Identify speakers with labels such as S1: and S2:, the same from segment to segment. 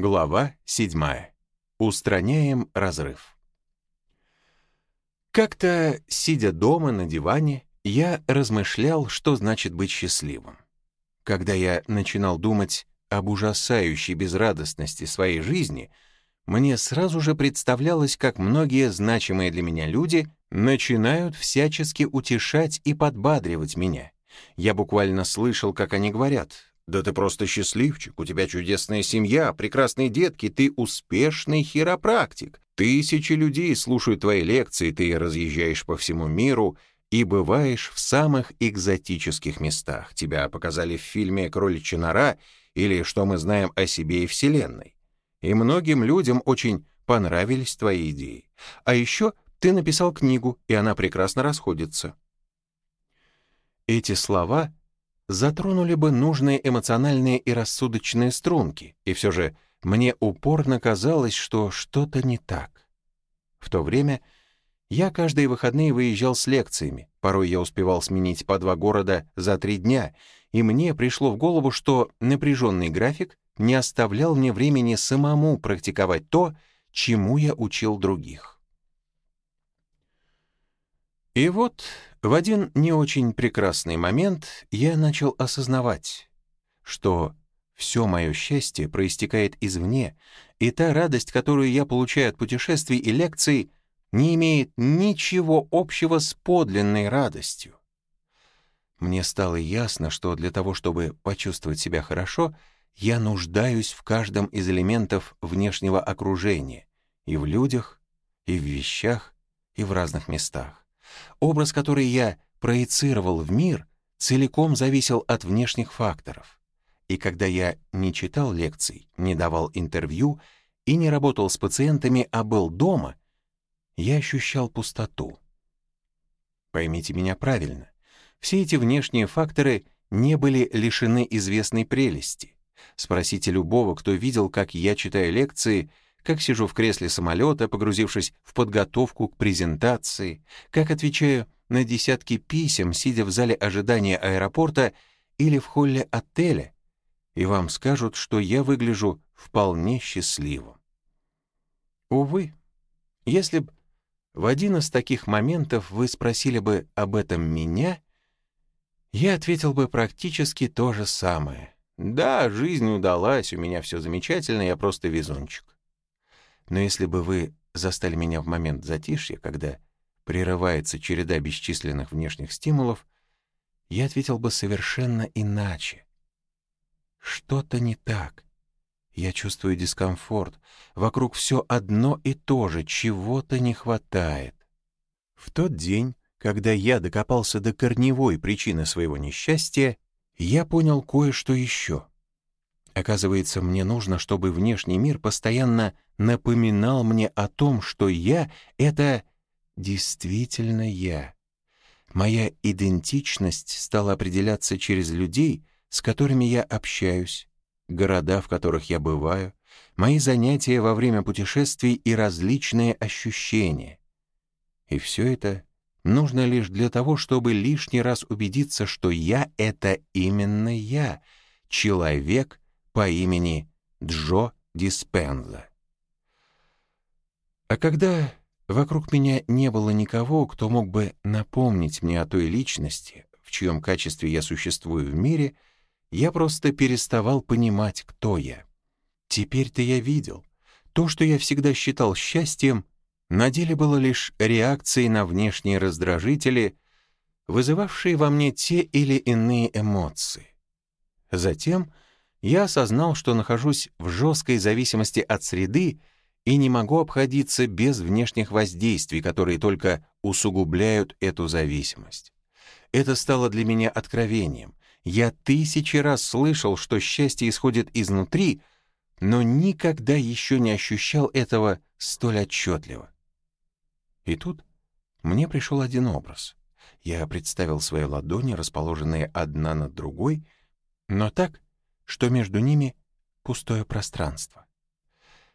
S1: Глава 7. Устраняем разрыв. Как-то, сидя дома на диване, я размышлял, что значит быть счастливым. Когда я начинал думать об ужасающей безрадостности своей жизни, мне сразу же представлялось, как многие значимые для меня люди начинают всячески утешать и подбадривать меня. Я буквально слышал, как они говорят, «Да ты просто счастливчик, у тебя чудесная семья, прекрасные детки, ты успешный хиропрактик. Тысячи людей слушают твои лекции, ты разъезжаешь по всему миру и бываешь в самых экзотических местах. Тебя показали в фильме «Кроличья нора» или «Что мы знаем о себе и Вселенной». И многим людям очень понравились твои идеи. А еще ты написал книгу, и она прекрасно расходится. Эти слова затронули бы нужные эмоциональные и рассудочные струнки, и все же мне упорно казалось, что что-то не так. В то время я каждые выходные выезжал с лекциями, порой я успевал сменить по два города за три дня, и мне пришло в голову, что напряженный график не оставлял мне времени самому практиковать то, чему я учил других. И вот в один не очень прекрасный момент я начал осознавать, что все мое счастье проистекает извне, и та радость, которую я получаю от путешествий и лекций, не имеет ничего общего с подлинной радостью. Мне стало ясно, что для того, чтобы почувствовать себя хорошо, я нуждаюсь в каждом из элементов внешнего окружения, и в людях, и в вещах, и в разных местах. Образ, который я проецировал в мир, целиком зависел от внешних факторов. И когда я не читал лекций, не давал интервью и не работал с пациентами, а был дома, я ощущал пустоту. Поймите меня правильно, все эти внешние факторы не были лишены известной прелести. Спросите любого, кто видел, как я читаю лекции — как сижу в кресле самолета, погрузившись в подготовку к презентации, как отвечаю на десятки писем, сидя в зале ожидания аэропорта или в холле отеля, и вам скажут, что я выгляжу вполне счастливым. Увы, если бы в один из таких моментов вы спросили бы об этом меня, я ответил бы практически то же самое. Да, жизнь удалась, у меня все замечательно, я просто везунчик. Но если бы вы застали меня в момент затишья, когда прерывается череда бесчисленных внешних стимулов, я ответил бы совершенно иначе. Что-то не так. Я чувствую дискомфорт. Вокруг все одно и то же, чего-то не хватает. В тот день, когда я докопался до корневой причины своего несчастья, я понял кое-что еще. Оказывается, мне нужно, чтобы внешний мир постоянно напоминал мне о том, что я — это действительно я. Моя идентичность стала определяться через людей, с которыми я общаюсь, города, в которых я бываю, мои занятия во время путешествий и различные ощущения. И все это нужно лишь для того, чтобы лишний раз убедиться, что я — это именно я, человек по имени Джо Диспенза. А когда вокруг меня не было никого, кто мог бы напомнить мне о той личности, в чьем качестве я существую в мире, я просто переставал понимать, кто я. Теперь-то я видел. То, что я всегда считал счастьем, на деле было лишь реакцией на внешние раздражители, вызывавшие во мне те или иные эмоции. Затем я осознал, что нахожусь в жесткой зависимости от среды, и не могу обходиться без внешних воздействий, которые только усугубляют эту зависимость. Это стало для меня откровением. Я тысячи раз слышал, что счастье исходит изнутри, но никогда еще не ощущал этого столь отчетливо. И тут мне пришел один образ. Я представил свои ладони, расположенные одна над другой, но так, что между ними пустое пространство.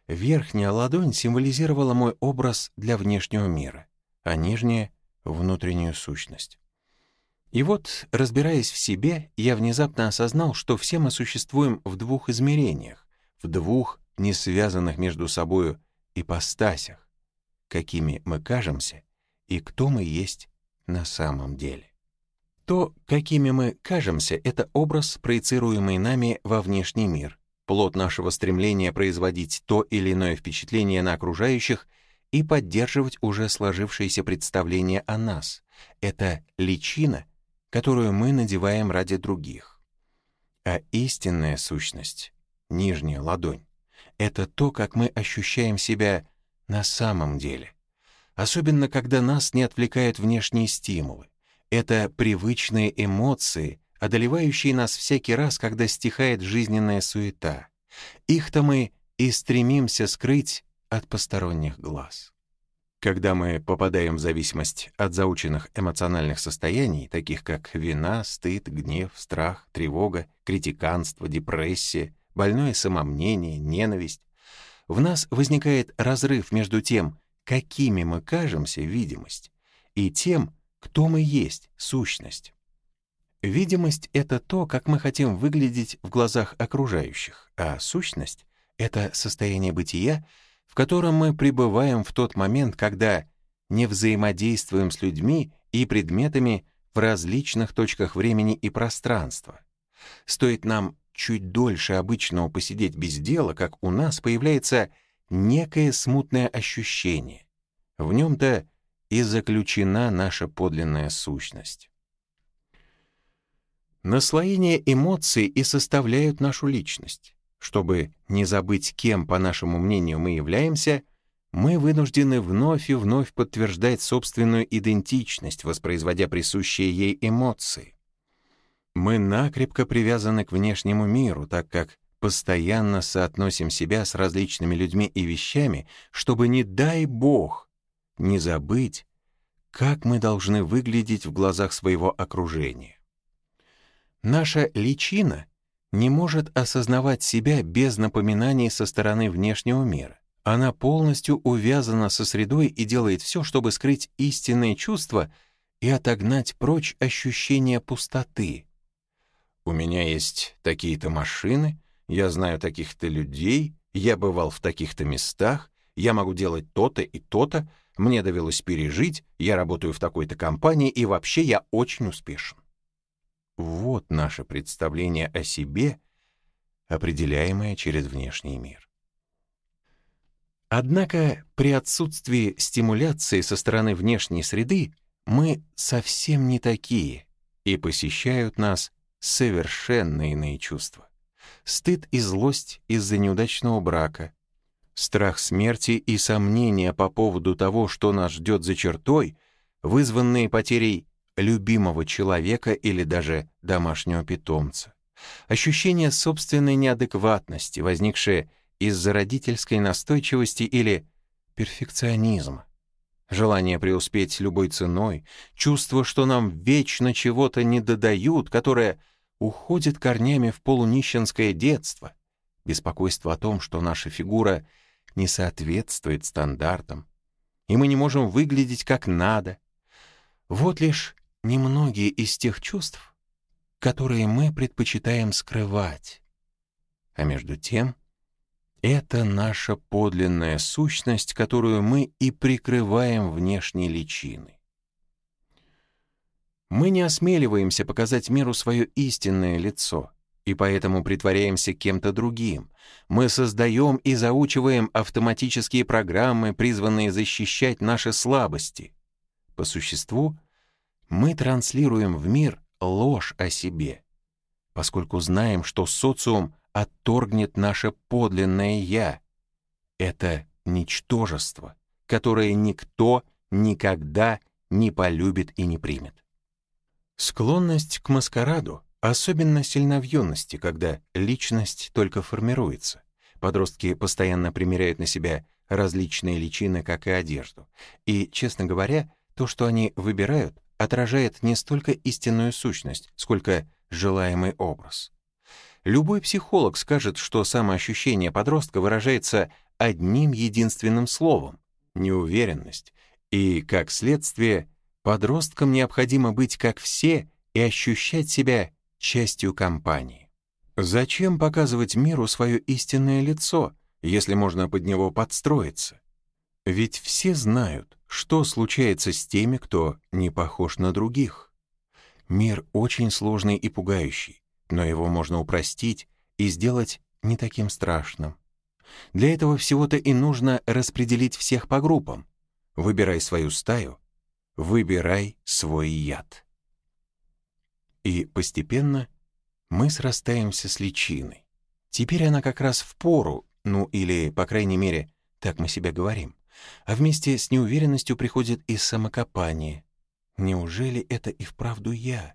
S1: Верхняя ладонь символизировала мой образ для внешнего мира, а нижняя — внутреннюю сущность. И вот, разбираясь в себе, я внезапно осознал, что все мы существуем в двух измерениях, в двух не связанных между собою ипостасях, какими мы кажемся и кто мы есть на самом деле. То, какими мы кажемся, это образ, проецируемый нами во внешний мир, плод нашего стремления производить то или иное впечатление на окружающих и поддерживать уже сложившееся представление о нас. Это личина, которую мы надеваем ради других. А истинная сущность, нижняя ладонь, это то, как мы ощущаем себя на самом деле. Особенно, когда нас не отвлекают внешние стимулы. Это привычные эмоции, одолевающие нас всякий раз, когда стихает жизненная суета. Их-то мы и стремимся скрыть от посторонних глаз. Когда мы попадаем в зависимость от заученных эмоциональных состояний, таких как вина, стыд, гнев, страх, тревога, критиканство, депрессия, больное самомнение, ненависть, в нас возникает разрыв между тем, какими мы кажемся, видимость, и тем, кто мы есть, сущность. Видимость — это то, как мы хотим выглядеть в глазах окружающих, а сущность — это состояние бытия, в котором мы пребываем в тот момент, когда не взаимодействуем с людьми и предметами в различных точках времени и пространства. Стоит нам чуть дольше обычного посидеть без дела, как у нас появляется некое смутное ощущение. В нем-то и заключена наша подлинная сущность. Наслоение эмоций и составляют нашу личность. Чтобы не забыть, кем, по нашему мнению, мы являемся, мы вынуждены вновь и вновь подтверждать собственную идентичность, воспроизводя присущие ей эмоции. Мы накрепко привязаны к внешнему миру, так как постоянно соотносим себя с различными людьми и вещами, чтобы, не дай Бог, не забыть, как мы должны выглядеть в глазах своего окружения. Наша личина не может осознавать себя без напоминаний со стороны внешнего мира. Она полностью увязана со средой и делает все, чтобы скрыть истинные чувства и отогнать прочь ощущение пустоты. У меня есть такие-то машины, я знаю таких-то людей, я бывал в таких-то местах, я могу делать то-то и то-то, мне довелось пережить, я работаю в такой-то компании, и вообще я очень успешен. Вот наше представление о себе, определяемое через внешний мир. Однако при отсутствии стимуляции со стороны внешней среды мы совсем не такие, и посещают нас совершенно иные чувства. Стыд и злость из-за неудачного брака, страх смерти и сомнения по поводу того, что нас ждет за чертой, вызванные потерей любимого человека или даже домашнего питомца. Ощущение собственной неадекватности, возникшее из-за родительской настойчивости или перфекционизма. Желание преуспеть любой ценой, чувство, что нам вечно чего-то не додают, которое уходит корнями в полунищенское детство, беспокойство о том, что наша фигура не соответствует стандартам, и мы не можем выглядеть как надо. Вот лишь немногие из тех чувств, которые мы предпочитаем скрывать. А между тем, это наша подлинная сущность, которую мы и прикрываем внешней личиной. Мы не осмеливаемся показать миру свое истинное лицо, и поэтому притворяемся кем-то другим. Мы создаем и заучиваем автоматические программы, призванные защищать наши слабости. По существу, мы транслируем в мир ложь о себе, поскольку знаем, что социум отторгнет наше подлинное «я». Это ничтожество, которое никто никогда не полюбит и не примет. Склонность к маскараду особенно сильна в юности, когда личность только формируется. Подростки постоянно примеряют на себя различные личины, как и одежду. И, честно говоря, то, что они выбирают, отражает не столько истинную сущность, сколько желаемый образ. Любой психолог скажет, что самоощущение подростка выражается одним единственным словом — неуверенность, и, как следствие, Подросткам необходимо быть как все и ощущать себя частью компании. Зачем показывать миру свое истинное лицо, если можно под него подстроиться. Ведь все знают, что случается с теми, кто не похож на других. Мир очень сложный и пугающий, но его можно упростить и сделать не таким страшным. Для этого всего-то и нужно распределить всех по группам. Выбирай свою стаю, выбирай свой яд. И постепенно мы срастаемся с личиной. Теперь она как раз в пору, ну или, по крайней мере, так мы себя говорим. А вместе с неуверенностью приходит и самокопание. Неужели это и вправду я?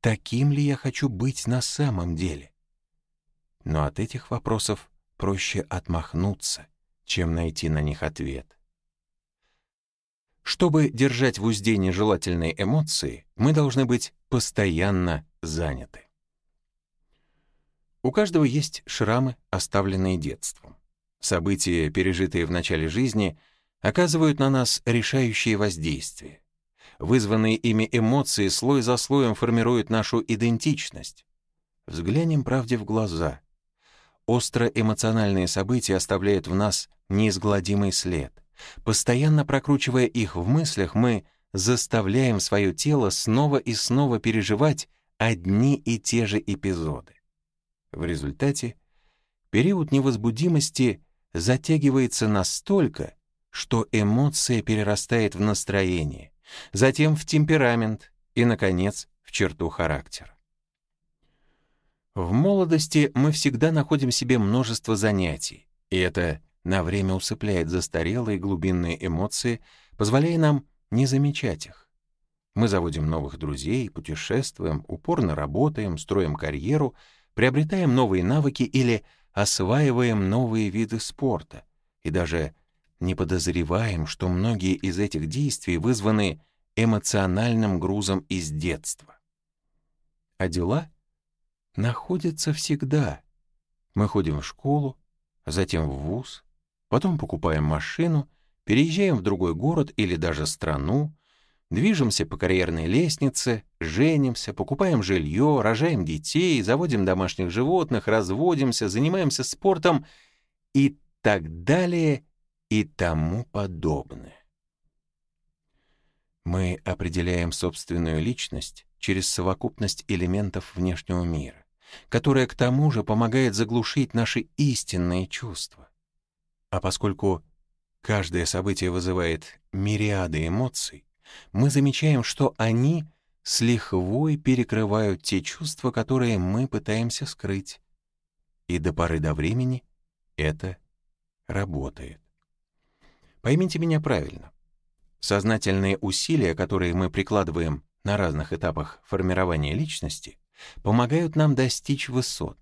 S1: Таким ли я хочу быть на самом деле? Но от этих вопросов проще отмахнуться, чем найти на них ответ. Чтобы держать в узде нежелательные эмоции, мы должны быть постоянно заняты. У каждого есть шрамы, оставленные детством. События, пережитые в начале жизни, оказывают на нас решающее воздействие. Вызванные ими эмоции слой за слоем формируют нашу идентичность. Взглянем правде в глаза. Остро эмоциональные события оставляют в нас неизгладимый след. Постоянно прокручивая их в мыслях, мы заставляем свое тело снова и снова переживать одни и те же эпизоды. В результате период невозбудимости затягивается настолько, что эмоция перерастает в настроение, затем в темперамент и, наконец, в черту характера. В молодости мы всегда находим себе множество занятий, и это на время усыпляет застарелые глубинные эмоции, позволяя нам не замечать их. Мы заводим новых друзей, путешествуем, упорно работаем, строим карьеру, приобретаем новые навыки или осваиваем новые виды спорта, и даже не подозреваем, что многие из этих действий вызваны эмоциональным грузом из детства. А дела находится всегда. Мы ходим в школу, затем в вуз, потом покупаем машину, переезжаем в другой город или даже страну, движемся по карьерной лестнице, женимся, покупаем жилье, рожаем детей, заводим домашних животных, разводимся, занимаемся спортом и так далее и тому подобное. Мы определяем собственную личность через совокупность элементов внешнего мира которая к тому же помогает заглушить наши истинные чувства. А поскольку каждое событие вызывает мириады эмоций, мы замечаем, что они с лихвой перекрывают те чувства, которые мы пытаемся скрыть. И до поры до времени это работает. Поймите меня правильно. Сознательные усилия, которые мы прикладываем на разных этапах формирования личности, помогают нам достичь высот.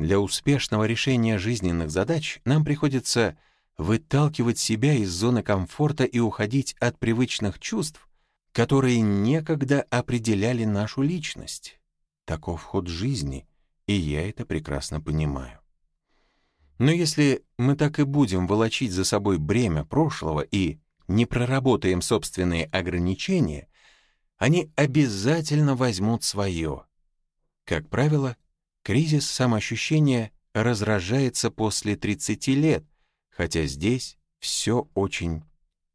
S1: Для успешного решения жизненных задач нам приходится выталкивать себя из зоны комфорта и уходить от привычных чувств, которые некогда определяли нашу личность. Таков ход жизни, и я это прекрасно понимаю. Но если мы так и будем волочить за собой бремя прошлого и не проработаем собственные ограничения, они обязательно возьмут свое, как правило, кризис самоощущения разражается после 30 лет, хотя здесь все очень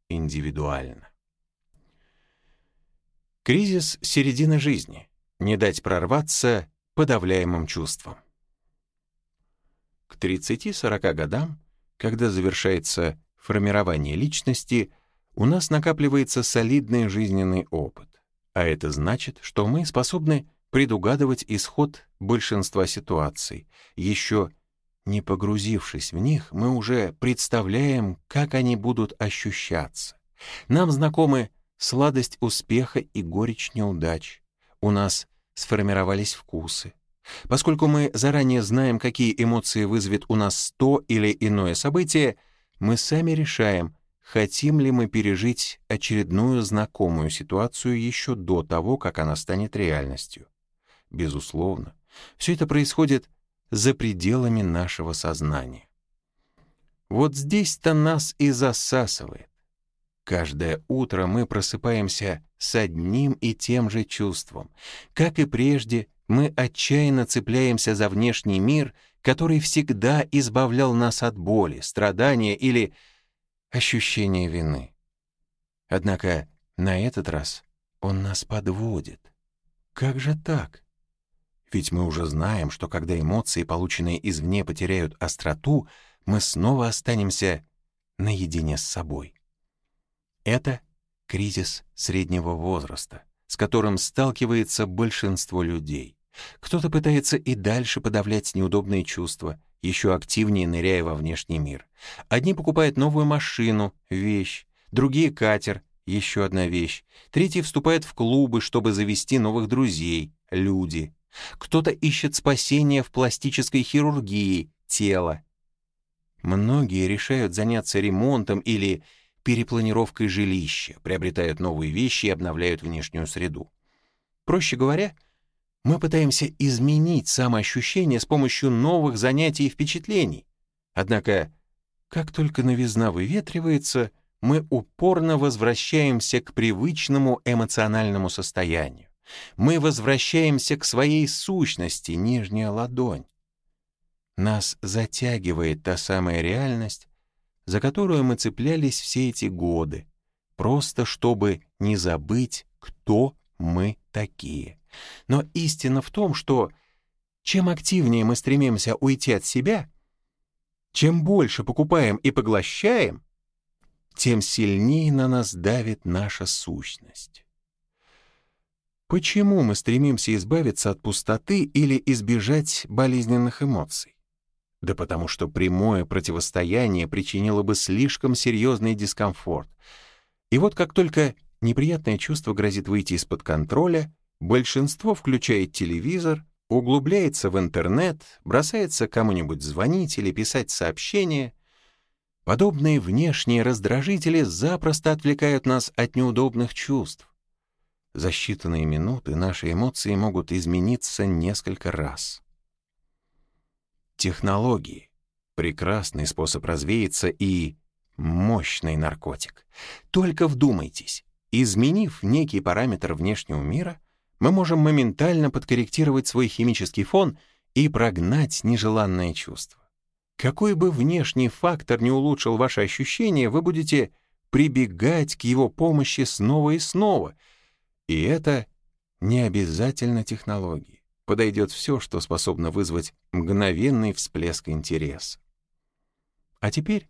S1: индивидуально. Кризис середины жизни. Не дать прорваться подавляемым чувствам. К 30-40 годам, когда завершается формирование личности, у нас накапливается солидный жизненный опыт. А это значит, что мы способны предугадывать исход большинства ситуаций. Еще не погрузившись в них, мы уже представляем, как они будут ощущаться. Нам знакомы сладость успеха и горечь неудач. У нас сформировались вкусы. Поскольку мы заранее знаем, какие эмоции вызовет у нас то или иное событие, мы сами решаем, хотим ли мы пережить очередную знакомую ситуацию еще до того, как она станет реальностью. Безусловно, все это происходит за пределами нашего сознания. Вот здесь-то нас и засасывает. Каждое утро мы просыпаемся с одним и тем же чувством. Как и прежде, мы отчаянно цепляемся за внешний мир, который всегда избавлял нас от боли, страдания или ощущения вины. Однако на этот раз он нас подводит. Как же так? Ведь мы уже знаем, что когда эмоции, полученные извне, потеряют остроту, мы снова останемся наедине с собой. Это кризис среднего возраста, с которым сталкивается большинство людей. Кто-то пытается и дальше подавлять неудобные чувства, еще активнее ныряя во внешний мир. Одни покупают новую машину, вещь, другие — катер, еще одна вещь. Третьи вступают в клубы, чтобы завести новых друзей, люди. Кто-то ищет спасения в пластической хирургии, тело. Многие решают заняться ремонтом или перепланировкой жилища, приобретают новые вещи и обновляют внешнюю среду. Проще говоря, мы пытаемся изменить самоощущение с помощью новых занятий и впечатлений. Однако, как только новизна выветривается, мы упорно возвращаемся к привычному эмоциональному состоянию. Мы возвращаемся к своей сущности, нижняя ладонь. Нас затягивает та самая реальность, за которую мы цеплялись все эти годы, просто чтобы не забыть, кто мы такие. Но истина в том, что чем активнее мы стремимся уйти от себя, чем больше покупаем и поглощаем, тем сильнее на нас давит наша сущность. Почему мы стремимся избавиться от пустоты или избежать болезненных эмоций? Да потому что прямое противостояние причинило бы слишком серьезный дискомфорт. И вот как только неприятное чувство грозит выйти из-под контроля, большинство включает телевизор, углубляется в интернет, бросается кому-нибудь звонить или писать сообщения. Подобные внешние раздражители запросто отвлекают нас от неудобных чувств. За считанные минуты наши эмоции могут измениться несколько раз. Технологии — прекрасный способ развеяться и мощный наркотик. Только вдумайтесь, изменив некий параметр внешнего мира, мы можем моментально подкорректировать свой химический фон и прогнать нежеланное чувство. Какой бы внешний фактор не улучшил ваши ощущения, вы будете прибегать к его помощи снова и снова — и это не обязательно технологии. Подойдет все, что способно вызвать мгновенный всплеск интереса. А теперь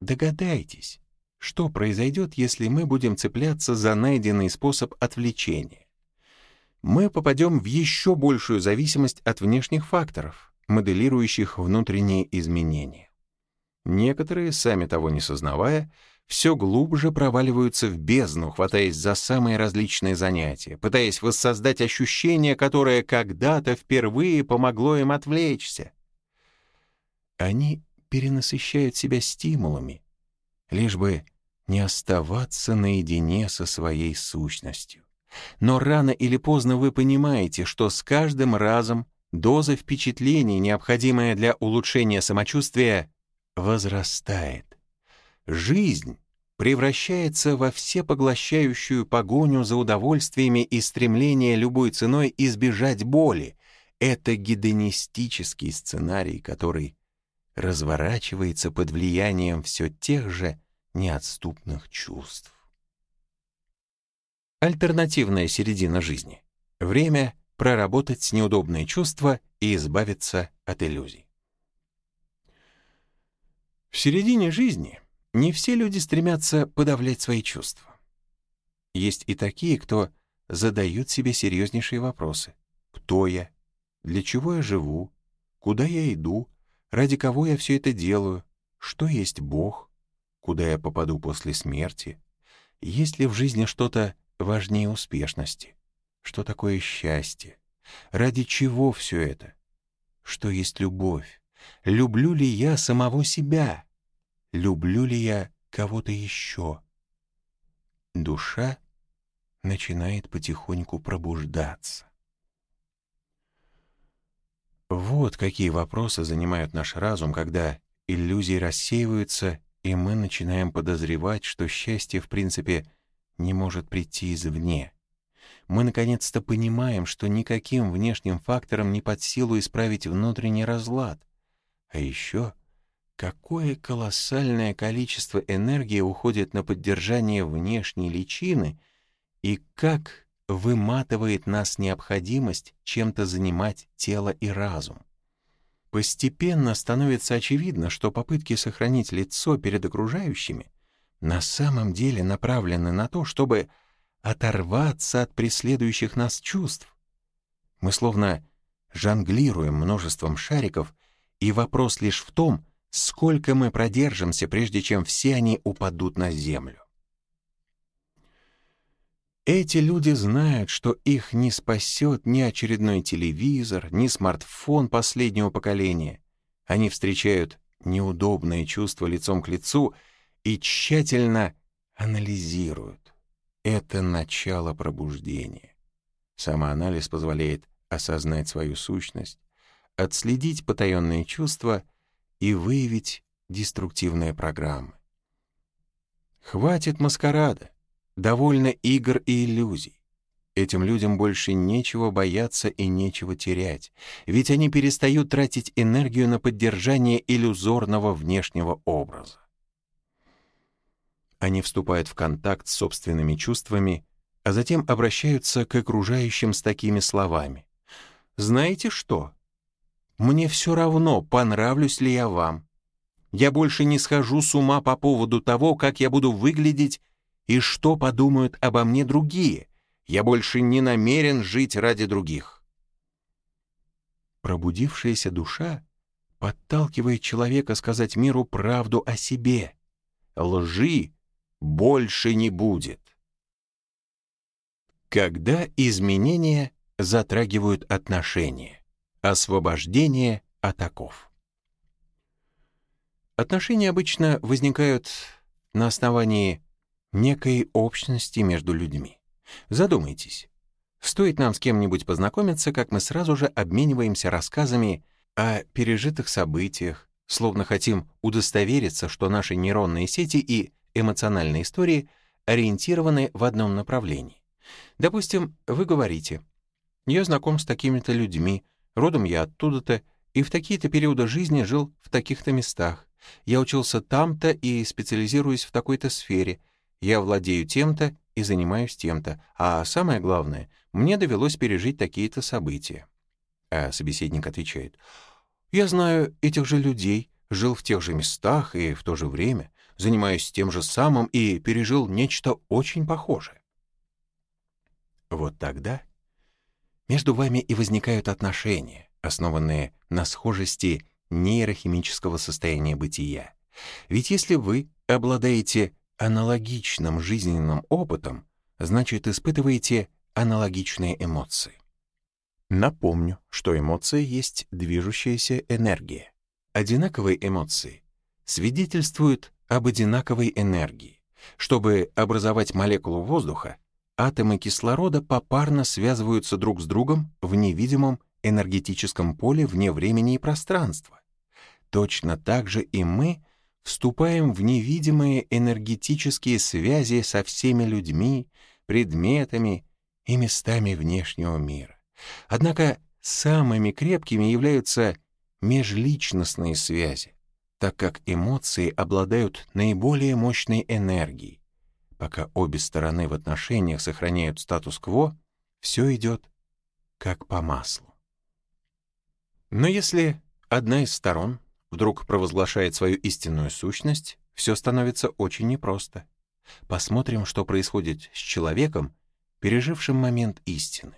S1: догадайтесь, что произойдет, если мы будем цепляться за найденный способ отвлечения. Мы попадем в еще большую зависимость от внешних факторов, моделирующих внутренние изменения. Некоторые, сами того не сознавая, все глубже проваливаются в бездну, хватаясь за самые различные занятия, пытаясь воссоздать ощущение, которое когда-то впервые помогло им отвлечься. Они перенасыщают себя стимулами, лишь бы не оставаться наедине со своей сущностью. Но рано или поздно вы понимаете, что с каждым разом доза впечатлений, необходимая для улучшения самочувствия, возрастает. Жизнь превращается во всепоглощающую погоню за удовольствиями и стремление любой ценой избежать боли. Это гедонистический сценарий, который разворачивается под влиянием все тех же неотступных чувств. Альтернативная середина жизни. Время проработать неудобные чувства и избавиться от иллюзий. В середине жизни не все люди стремятся подавлять свои чувства. Есть и такие, кто задают себе серьезнейшие вопросы. Кто я? Для чего я живу? Куда я иду? Ради кого я все это делаю? Что есть Бог? Куда я попаду после смерти? Есть ли в жизни что-то важнее успешности? Что такое счастье? Ради чего все это? Что есть любовь? Люблю ли я самого себя? люблю ли я кого-то еще. Душа начинает потихоньку пробуждаться. Вот какие вопросы занимают наш разум, когда иллюзии рассеиваются, и мы начинаем подозревать, что счастье, в принципе, не может прийти извне. Мы наконец-то понимаем, что никаким внешним фактором не под силу исправить внутренний разлад. А еще какое колоссальное количество энергии уходит на поддержание внешней личины и как выматывает нас необходимость чем-то занимать тело и разум. Постепенно становится очевидно, что попытки сохранить лицо перед окружающими на самом деле направлены на то, чтобы оторваться от преследующих нас чувств. Мы словно жонглируем множеством шариков, и вопрос лишь в том, сколько мы продержимся, прежде чем все они упадут на землю. Эти люди знают, что их не спасет ни очередной телевизор, ни смартфон последнего поколения. Они встречают неудобные чувства лицом к лицу и тщательно анализируют. Это начало пробуждения. Самоанализ позволяет осознать свою сущность, отследить потаенные чувства и выявить деструктивные программы. Хватит маскарада, довольно игр и иллюзий. Этим людям больше нечего бояться и нечего терять, ведь они перестают тратить энергию на поддержание иллюзорного внешнего образа. Они вступают в контакт с собственными чувствами, а затем обращаются к окружающим с такими словами. «Знаете что? Мне все равно, понравлюсь ли я вам. Я больше не схожу с ума по поводу того, как я буду выглядеть и что подумают обо мне другие. Я больше не намерен жить ради других». Пробудившаяся душа подталкивает человека сказать миру правду о себе. Лжи больше не будет. Когда изменения затрагивают отношения, освобождение от оков. Отношения обычно возникают на основании некой общности между людьми. Задумайтесь, стоит нам с кем-нибудь познакомиться, как мы сразу же обмениваемся рассказами о пережитых событиях, словно хотим удостовериться, что наши нейронные сети и эмоциональные истории ориентированы в одном направлении. Допустим, вы говорите, «Я знаком с такими-то людьми, родом я оттуда-то, и в такие-то периоды жизни жил в таких-то местах. Я учился там-то и специализируюсь в такой-то сфере. Я владею тем-то и занимаюсь тем-то. А самое главное, мне довелось пережить такие-то события». А собеседник отвечает, «Я знаю этих же людей, жил в тех же местах и в то же время занимаюсь тем же самым и пережил нечто очень похожее. Вот тогда между вами и возникают отношения, основанные на схожести нейрохимического состояния бытия. Ведь если вы обладаете аналогичным жизненным опытом, значит, испытываете аналогичные эмоции. Напомню, что эмоция есть движущаяся энергия. Одинаковые эмоции свидетельствуют об одинаковой энергии. Чтобы образовать молекулу воздуха, атомы кислорода попарно связываются друг с другом в невидимом энергетическом поле вне времени и пространства. Точно так же и мы вступаем в невидимые энергетические связи со всеми людьми, предметами и местами внешнего мира. Однако самыми крепкими являются межличностные связи, так как эмоции обладают наиболее мощной энергией. Пока обе стороны в отношениях сохраняют статус-кво, все идет как по маслу. Но если одна из сторон вдруг провозглашает свою истинную сущность, все становится очень непросто. Посмотрим, что происходит с человеком, пережившим момент истины.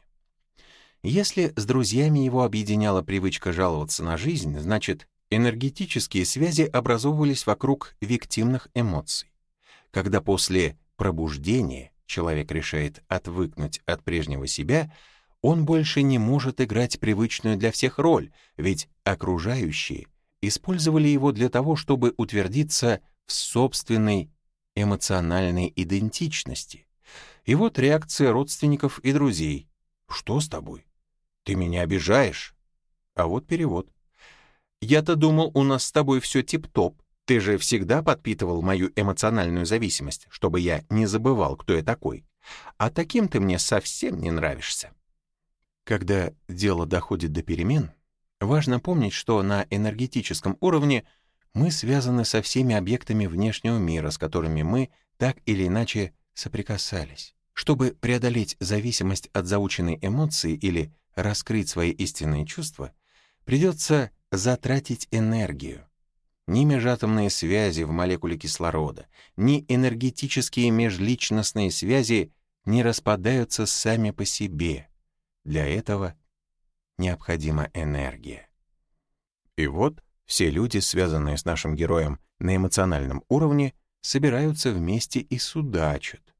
S1: Если с друзьями его объединяла привычка жаловаться на жизнь, значит, Энергетические связи образовывались вокруг виктимных эмоций. Когда после пробуждения человек решает отвыкнуть от прежнего себя, он больше не может играть привычную для всех роль, ведь окружающие использовали его для того, чтобы утвердиться в собственной эмоциональной идентичности. И вот реакция родственников и друзей. «Что с тобой? Ты меня обижаешь?» А вот перевод. Я-то думал, у нас с тобой все тип-топ. Ты же всегда подпитывал мою эмоциональную зависимость, чтобы я не забывал, кто я такой. А таким ты мне совсем не нравишься. Когда дело доходит до перемен, Важно помнить, что на энергетическом уровне мы связаны со всеми объектами внешнего мира, с которыми мы так или иначе соприкасались. Чтобы преодолеть зависимость от заученной эмоции или раскрыть свои истинные чувства, придется затратить энергию. Ни межатомные связи в молекуле кислорода, ни энергетические межличностные связи не распадаются сами по себе. Для этого необходима энергия. И вот все люди, связанные с нашим героем на эмоциональном уровне, собираются вместе и судачат.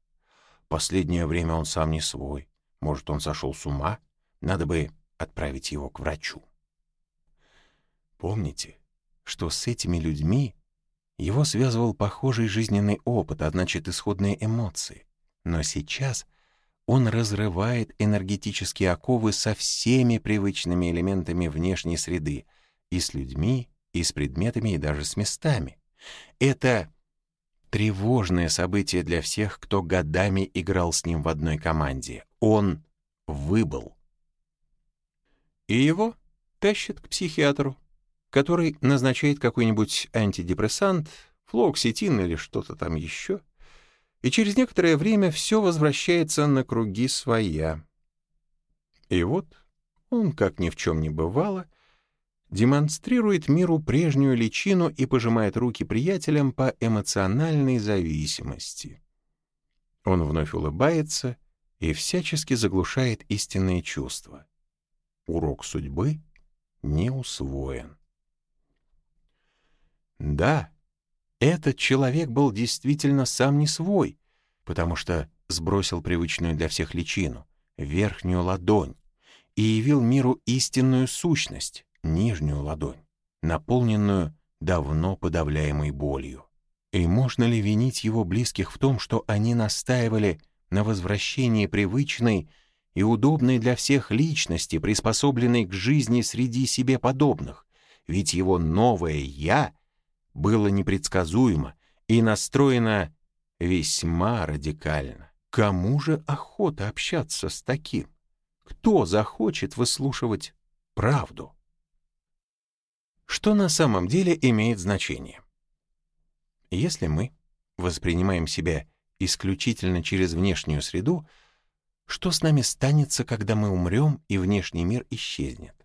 S1: Последнее время он сам не свой. Может, он сошел с ума? Надо бы отправить его к врачу. Помните, что с этими людьми его связывал похожий жизненный опыт, а значит, исходные эмоции. Но сейчас он разрывает энергетические оковы со всеми привычными элементами внешней среды, и с людьми, и с предметами, и даже с местами. Это тревожное событие для всех, кто годами играл с ним в одной команде. Он выбыл. И его тащат к психиатру, который назначает какой-нибудь антидепрессант, флоксетин или что-то там еще — и через некоторое время все возвращается на круги своя. И вот он, как ни в чем не бывало, демонстрирует миру прежнюю личину и пожимает руки приятелям по эмоциональной зависимости. Он вновь улыбается и всячески заглушает истинные чувства. Урок судьбы не усвоен. Да, этот человек был действительно сам не свой, потому что сбросил привычную для всех личину, верхнюю ладонь, и явил миру истинную сущность, нижнюю ладонь, наполненную давно подавляемой болью. И можно ли винить его близких в том, что они настаивали на возвращении привычной и удобной для всех личности, приспособленной к жизни среди себе подобных? Ведь его новое «я» было непредсказуемо и настроено весьма радикально. Кому же охота общаться с таким? Кто захочет выслушивать правду? Что на самом деле имеет значение? Если мы воспринимаем себя исключительно через внешнюю среду, что с нами станется, когда мы умрем и внешний мир исчезнет?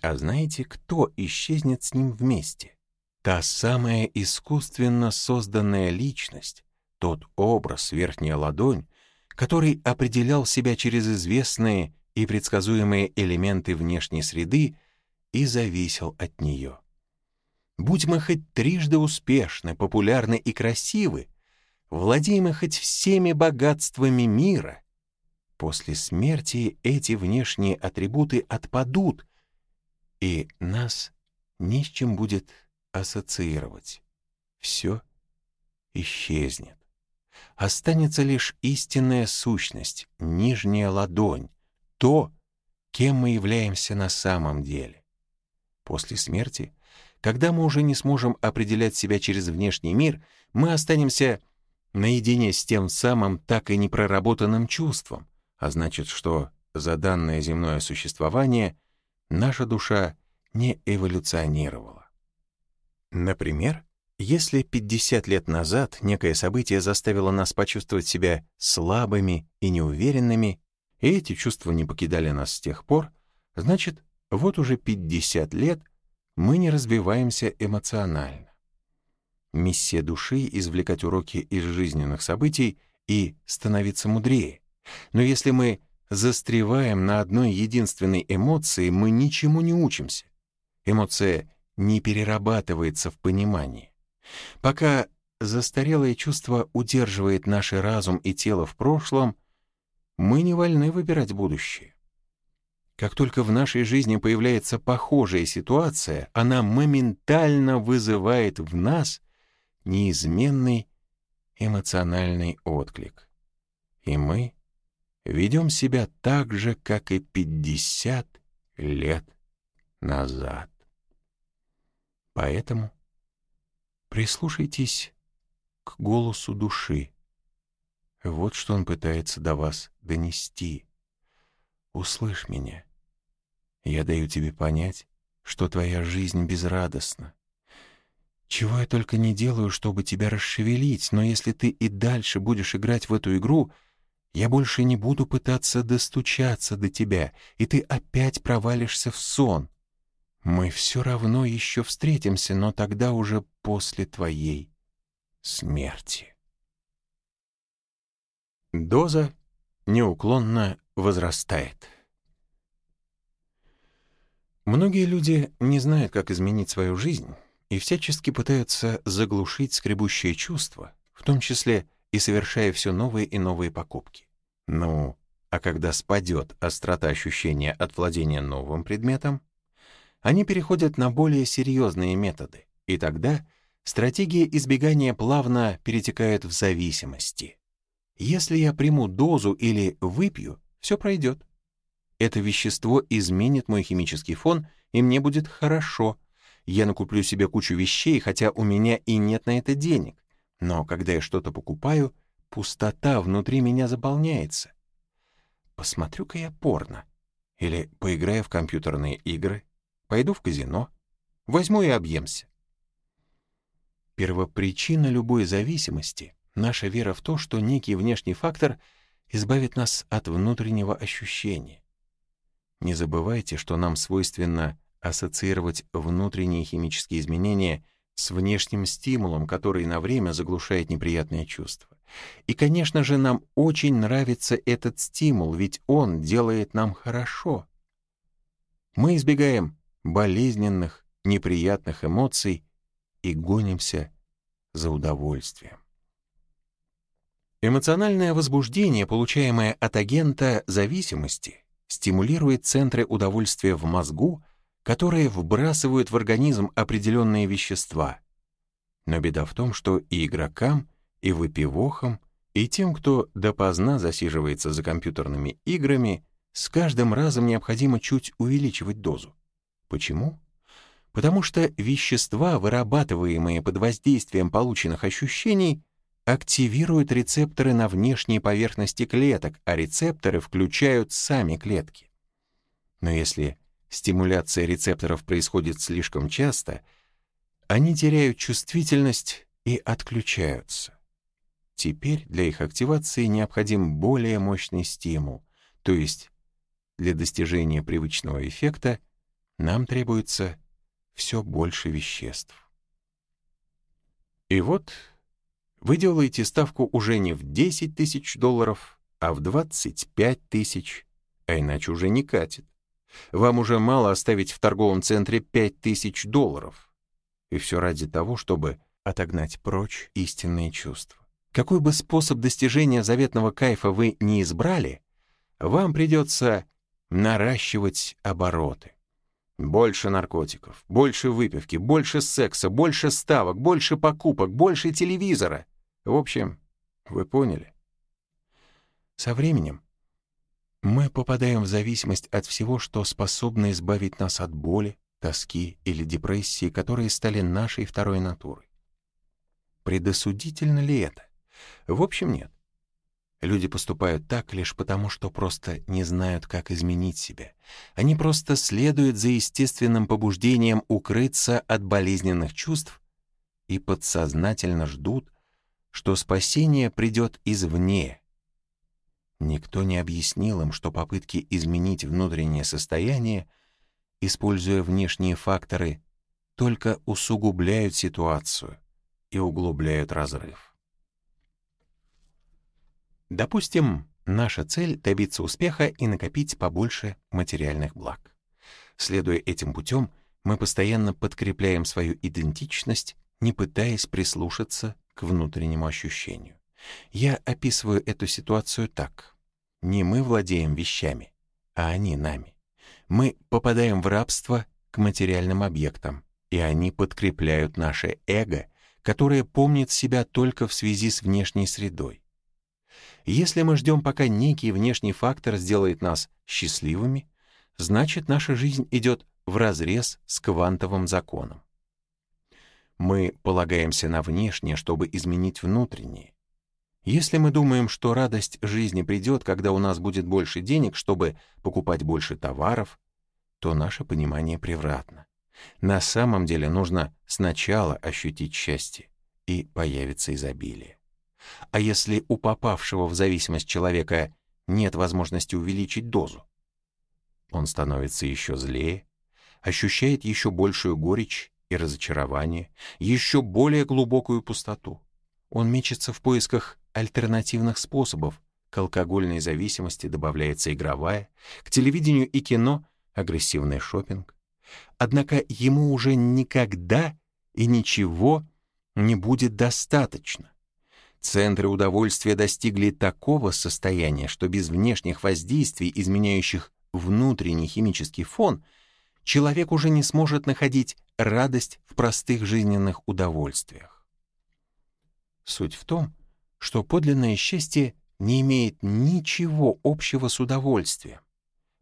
S1: А знаете, кто исчезнет с ним вместе? Та самая искусственно созданная личность, тот образ, верхняя ладонь, который определял себя через известные и предсказуемые элементы внешней среды и зависел от нее. Будь мы хоть трижды успешны, популярны и красивы, владеем мы хоть всеми богатствами мира, после смерти эти внешние атрибуты отпадут, и нас ни с чем будет ассоциировать. Все исчезнет. Останется лишь истинная сущность, нижняя ладонь, то, кем мы являемся на самом деле. После смерти, когда мы уже не сможем определять себя через внешний мир, мы останемся наедине с тем самым так и непроработанным чувством, а значит, что за данное земное существование наша душа не эволюционировала. Например, если 50 лет назад некое событие заставило нас почувствовать себя слабыми и неуверенными, и эти чувства не покидали нас с тех пор, значит, вот уже 50 лет мы не разбиваемся эмоционально. Миссия души — извлекать уроки из жизненных событий и становиться мудрее. Но если мы застреваем на одной единственной эмоции, мы ничему не учимся. Эмоция не перерабатывается в понимании. Пока застарелое чувство удерживает наш разум и тело в прошлом, мы не вольны выбирать будущее. Как только в нашей жизни появляется похожая ситуация, она моментально вызывает в нас неизменный эмоциональный отклик. И мы ведем себя так же, как и 50 лет назад. Поэтому прислушайтесь к голосу души. Вот что он пытается до вас донести. Услышь меня. Я даю тебе понять, что твоя жизнь безрадостна. Чего я только не делаю, чтобы тебя расшевелить, но если ты и дальше будешь играть в эту игру, я больше не буду пытаться достучаться до тебя, и ты опять провалишься в сон. Мы все равно еще встретимся, но тогда уже после твоей смерти. Доза неуклонно возрастает. Многие люди не знают, как изменить свою жизнь, и всячески пытаются заглушить скребущее чувство, в том числе и совершая все новые и новые покупки. Ну, а когда спадет острота ощущения от владения новым предметом, они переходят на более серьезные методы, и тогда стратегия избегания плавно перетекает в зависимости. Если я приму дозу или выпью, все пройдет. Это вещество изменит мой химический фон, и мне будет хорошо. Я накуплю себе кучу вещей, хотя у меня и нет на это денег. Но когда я что-то покупаю, пустота внутри меня заполняется. Посмотрю-ка я порно. Или поиграю в компьютерные игры. Пойду в казино. Возьму и объемся. Первопричина любой зависимости — наша вера в то, что некий внешний фактор избавит нас от внутреннего ощущения. Не забывайте, что нам свойственно ассоциировать внутренние химические изменения с внешним стимулом, который на время заглушает неприятные чувства. И, конечно же, нам очень нравится этот стимул, ведь он делает нам хорошо. Мы избегаем болезненных, неприятных эмоций и гонимся за удовольствием. Эмоциональное возбуждение, получаемое от агента зависимости, стимулирует центры удовольствия в мозгу, которые вбрасывают в организм определенные вещества. Но беда в том, что и игрокам, и выпивохам, и тем, кто допоздна засиживается за компьютерными играми, с каждым разом необходимо чуть увеличивать дозу. Почему? Потому что вещества, вырабатываемые под воздействием полученных ощущений, активируют рецепторы на внешней поверхности клеток, а рецепторы включают сами клетки. Но если стимуляция рецепторов происходит слишком часто, они теряют чувствительность и отключаются. Теперь для их активации необходим более мощный стимул, то есть для достижения привычного эффекта нам требуется все больше веществ. И вот вы делаете ставку уже не в 10 тысяч долларов, а в 25 тысяч, а иначе уже не катит. Вам уже мало оставить в торговом центре 5 тысяч долларов. И все ради того, чтобы отогнать прочь истинные чувства. Какой бы способ достижения заветного кайфа вы не избрали, вам придется наращивать обороты. Больше наркотиков, больше выпивки, больше секса, больше ставок, больше покупок, больше телевизора. В общем, вы поняли. Со временем мы попадаем в зависимость от всего, что способно избавить нас от боли, тоски или депрессии, которые стали нашей второй натурой. Предосудительно ли это? В общем, нет. Люди поступают так лишь потому, что просто не знают, как изменить себя. Они просто следуют за естественным побуждением укрыться от болезненных чувств и подсознательно ждут, что спасение придет извне. Никто не объяснил им, что попытки изменить внутреннее состояние, используя внешние факторы, только усугубляют ситуацию и углубляют разрыв. Допустим, наша цель — добиться успеха и накопить побольше материальных благ. Следуя этим путем, мы постоянно подкрепляем свою идентичность, не пытаясь прислушаться к внутреннему ощущению. Я описываю эту ситуацию так. Не мы владеем вещами, а они нами. Мы попадаем в рабство к материальным объектам, и они подкрепляют наше эго, которое помнит себя только в связи с внешней средой. Если мы ждем, пока некий внешний фактор сделает нас счастливыми, значит, наша жизнь идет вразрез с квантовым законом. Мы полагаемся на внешнее, чтобы изменить внутреннее. Если мы думаем, что радость жизни придет, когда у нас будет больше денег, чтобы покупать больше товаров, то наше понимание превратно. На самом деле нужно сначала ощутить счастье, и появится изобилие. А если у попавшего в зависимость человека нет возможности увеличить дозу, он становится еще злее, ощущает еще большую горечь и разочарование, еще более глубокую пустоту. Он мечется в поисках альтернативных способов. К алкогольной зависимости добавляется игровая, к телевидению и кино — агрессивный шопинг. Однако ему уже никогда и ничего не будет достаточно. Центры удовольствия достигли такого состояния, что без внешних воздействий, изменяющих внутренний химический фон, человек уже не сможет находить радость в простых жизненных удовольствиях. Суть в том, что подлинное счастье не имеет ничего общего с удовольствием,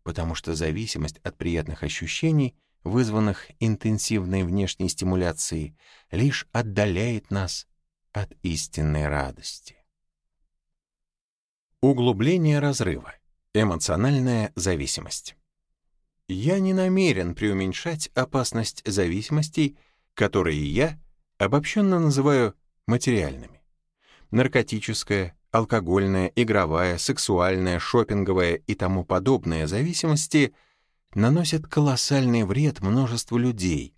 S1: потому что зависимость от приятных ощущений, вызванных интенсивной внешней стимуляцией, лишь отдаляет нас от истинной радости. Углубление разрыва. Эмоциональная зависимость. Я не намерен преуменьшать опасность зависимостей, которые я обобщенно называю материальными. Наркотическая, алкогольная, игровая, сексуальная, шопинговая и тому подобные зависимости наносят колоссальный вред множеству людей,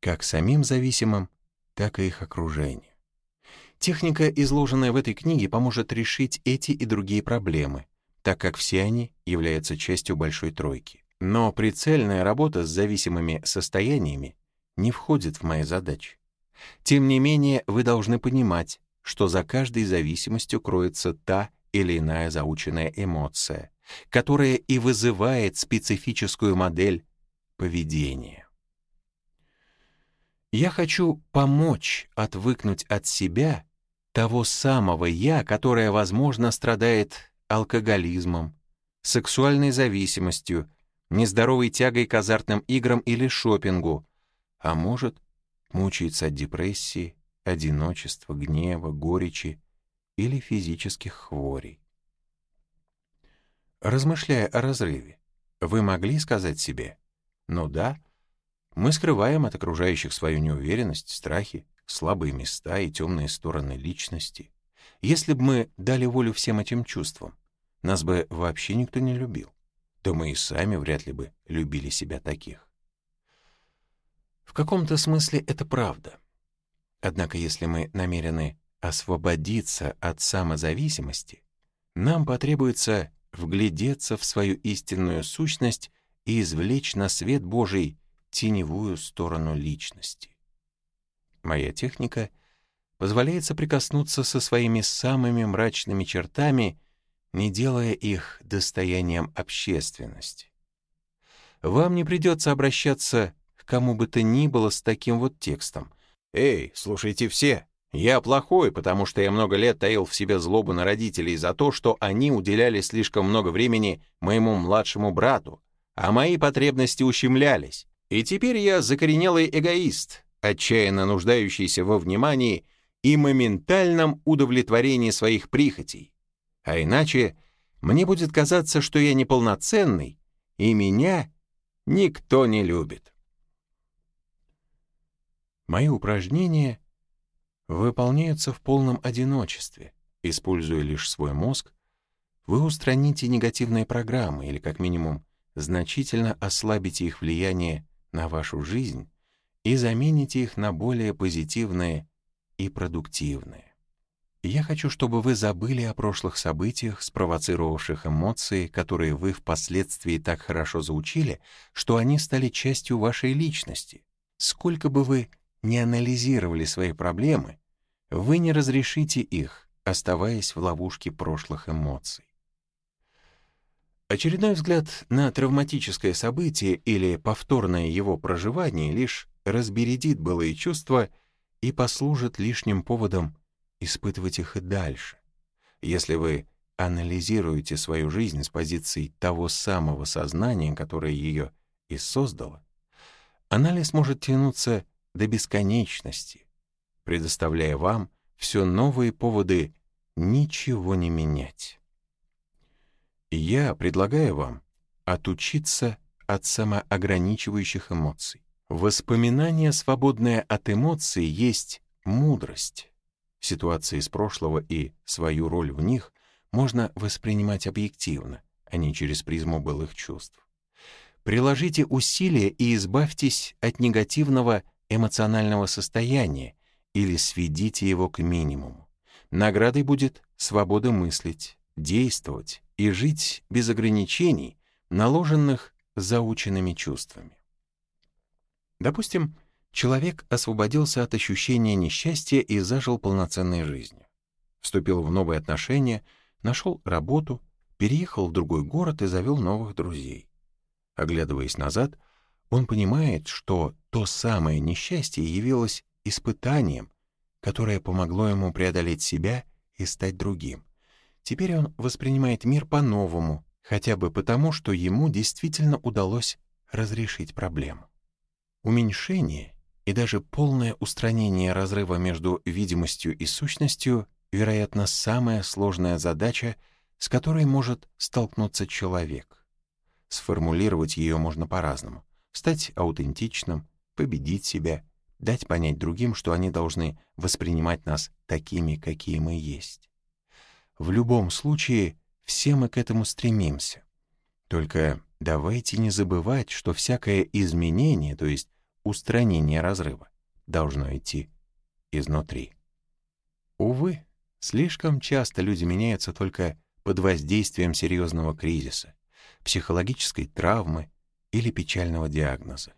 S1: как самим зависимым, так и их окружению. Техника, изложенная в этой книге, поможет решить эти и другие проблемы, так как все они являются частью большой тройки. Но прицельная работа с зависимыми состояниями не входит в мои задачи. Тем не менее, вы должны понимать, что за каждой зависимостью кроется та или иная заученная эмоция, которая и вызывает специфическую модель поведения. Я хочу помочь отвыкнуть от себя того самого «я», которое, возможно, страдает алкоголизмом, сексуальной зависимостью, нездоровой тягой к азартным играм или шопингу, а может, мучается от депрессии, одиночества, гнева, горечи или физических хворей. Размышляя о разрыве, вы могли сказать себе, ну да, мы скрываем от окружающих свою неуверенность, страхи, слабые места и темные стороны личности. Если бы мы дали волю всем этим чувствам, нас бы вообще никто не любил то мы и сами вряд ли бы любили себя таких. В каком-то смысле это правда. Однако если мы намерены освободиться от самозависимости, нам потребуется вглядеться в свою истинную сущность и извлечь на свет Божий теневую сторону личности. Моя техника позволяет соприкоснуться со своими самыми мрачными чертами — не делая их достоянием общественности. Вам не придется обращаться к кому бы то ни было с таким вот текстом. «Эй, слушайте все, я плохой, потому что я много лет таил в себе злобу на родителей за то, что они уделяли слишком много времени моему младшему брату, а мои потребности ущемлялись. И теперь я закоренелый эгоист, отчаянно нуждающийся во внимании и моментальном удовлетворении своих прихотей. А иначе мне будет казаться, что я неполноценный, и меня никто не любит. Мои упражнения выполняются в полном одиночестве. Используя лишь свой мозг, вы устраните негативные программы или, как минимум, значительно ослабите их влияние на вашу жизнь и замените их на более позитивные и продуктивные. Я хочу, чтобы вы забыли о прошлых событиях, спровоцировавших эмоции, которые вы впоследствии так хорошо заучили, что они стали частью вашей личности. Сколько бы вы ни анализировали свои проблемы, вы не разрешите их, оставаясь в ловушке прошлых эмоций. Очередной взгляд на травматическое событие или повторное его проживание лишь разбередит былые чувства и послужит лишним поводом испытывать их и дальше. Если вы анализируете свою жизнь с позиции того самого сознания, которое ее и создало, анализ может тянуться до бесконечности, предоставляя вам все новые поводы ничего не менять. я предлагаю вам отучиться от самоограничивающих эмоций. Воспоминание, свободное от эмоций, есть мудрость. Ситуации из прошлого и свою роль в них можно воспринимать объективно, а не через призму былых чувств. Приложите усилия и избавьтесь от негативного эмоционального состояния или сведите его к минимуму. Наградой будет свобода мыслить, действовать и жить без ограничений, наложенных заученными чувствами. Допустим, человек освободился от ощущения несчастья и зажил полноценной жизнью. Вступил в новые отношения, нашел работу, переехал в другой город и завел новых друзей. Оглядываясь назад, он понимает, что то самое несчастье явилось испытанием, которое помогло ему преодолеть себя и стать другим. Теперь он воспринимает мир по-новому, хотя бы потому, что ему действительно удалось разрешить проблему. Уменьшение и даже полное устранение разрыва между видимостью и сущностью, вероятно, самая сложная задача, с которой может столкнуться человек. Сформулировать ее можно по-разному. Стать аутентичным, победить себя, дать понять другим, что они должны воспринимать нас такими, какие мы есть. В любом случае, все мы к этому стремимся. Только давайте не забывать, что всякое изменение, то есть устранение разрыва, должно идти изнутри. Увы, слишком часто люди меняются только под воздействием серьезного кризиса, психологической травмы или печального диагноза.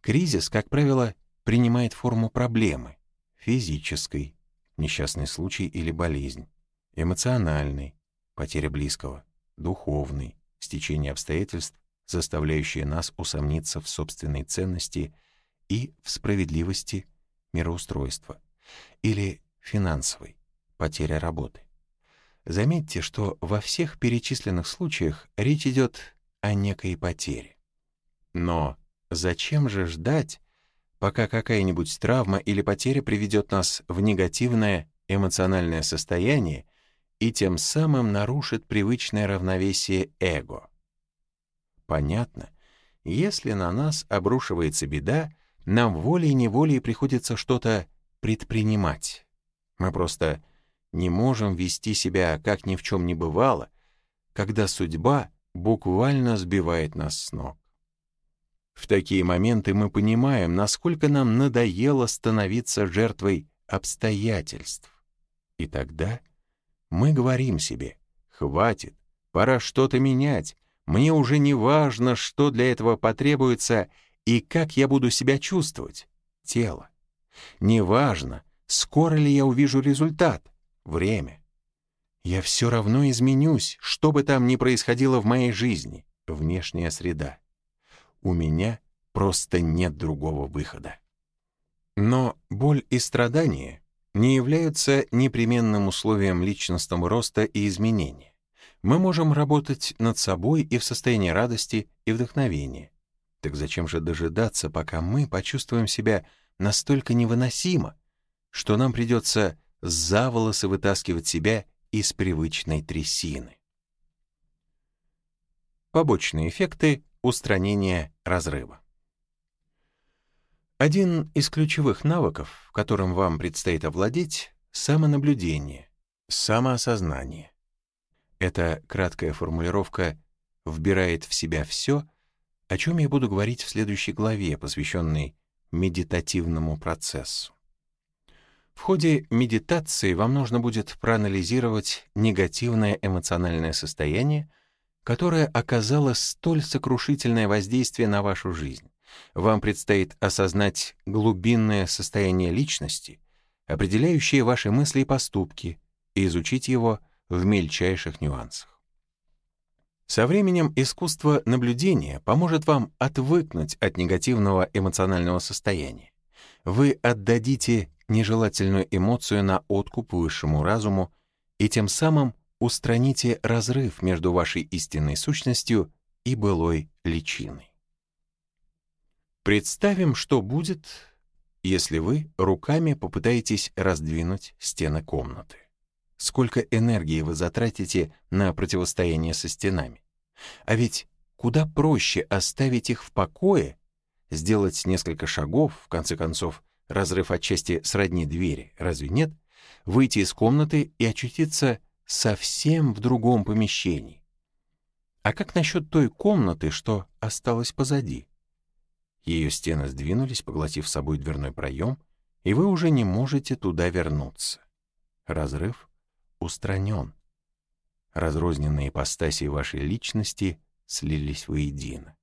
S1: Кризис, как правило, принимает форму проблемы — физической, несчастный случай или болезнь, эмоциональный, потеря близкого, духовный, стечение обстоятельств, заставляющие нас усомниться в собственной ценности и в справедливости мироустройства, или финансовый, потеря работы. Заметьте, что во всех перечисленных случаях речь идет о некой потере. Но зачем же ждать, пока какая-нибудь травма или потеря приведет нас в негативное эмоциональное состояние и тем самым нарушит привычное равновесие эго. Понятно, если на нас обрушивается беда, нам волей-неволей приходится что-то предпринимать. Мы просто не можем вести себя, как ни в чем не бывало, когда судьба буквально сбивает нас с ног. В такие моменты мы понимаем, насколько нам надоело становиться жертвой обстоятельств. И тогда мы говорим себе, хватит, пора что-то менять, мне уже не важно, что для этого потребуется и как я буду себя чувствовать, тело. Не важно, скоро ли я увижу результат, время. Я все равно изменюсь, что бы там ни происходило в моей жизни, внешняя среда. У меня просто нет другого выхода. Но боль и страдания не являются непременным условием личностного роста и изменения. Мы можем работать над собой и в состоянии радости и вдохновения. Так зачем же дожидаться, пока мы почувствуем себя настолько невыносимо, что нам придется за волосы вытаскивать себя из привычной трясины? Побочные эффекты устранения разрыва. Один из ключевых навыков, которым вам предстоит овладеть — самонаблюдение, самоосознание. Эта краткая формулировка вбирает в себя все, о чем я буду говорить в следующей главе, посвященной медитативному процессу. В ходе медитации вам нужно будет проанализировать негативное эмоциональное состояние, которое оказало столь сокрушительное воздействие на вашу жизнь вам предстоит осознать глубинное состояние личности, определяющее ваши мысли и поступки, и изучить его в мельчайших нюансах. Со временем искусство наблюдения поможет вам отвыкнуть от негативного эмоционального состояния. Вы отдадите нежелательную эмоцию на откуп высшему разуму и тем самым устраните разрыв между вашей истинной сущностью и былой личиной. Представим, что будет, если вы руками попытаетесь раздвинуть стены комнаты. Сколько энергии вы затратите на противостояние со стенами? А ведь куда проще оставить их в покое, сделать несколько шагов, в конце концов, разрыв отчасти сродни двери, разве нет? Выйти из комнаты и очутиться совсем в другом помещении. А как насчет той комнаты, что осталась позади? Ее стены сдвинулись, поглотив собой дверной проем, и вы уже не можете туда вернуться. Разрыв устранен. Разрозненные ипостаси вашей личности слились воедино.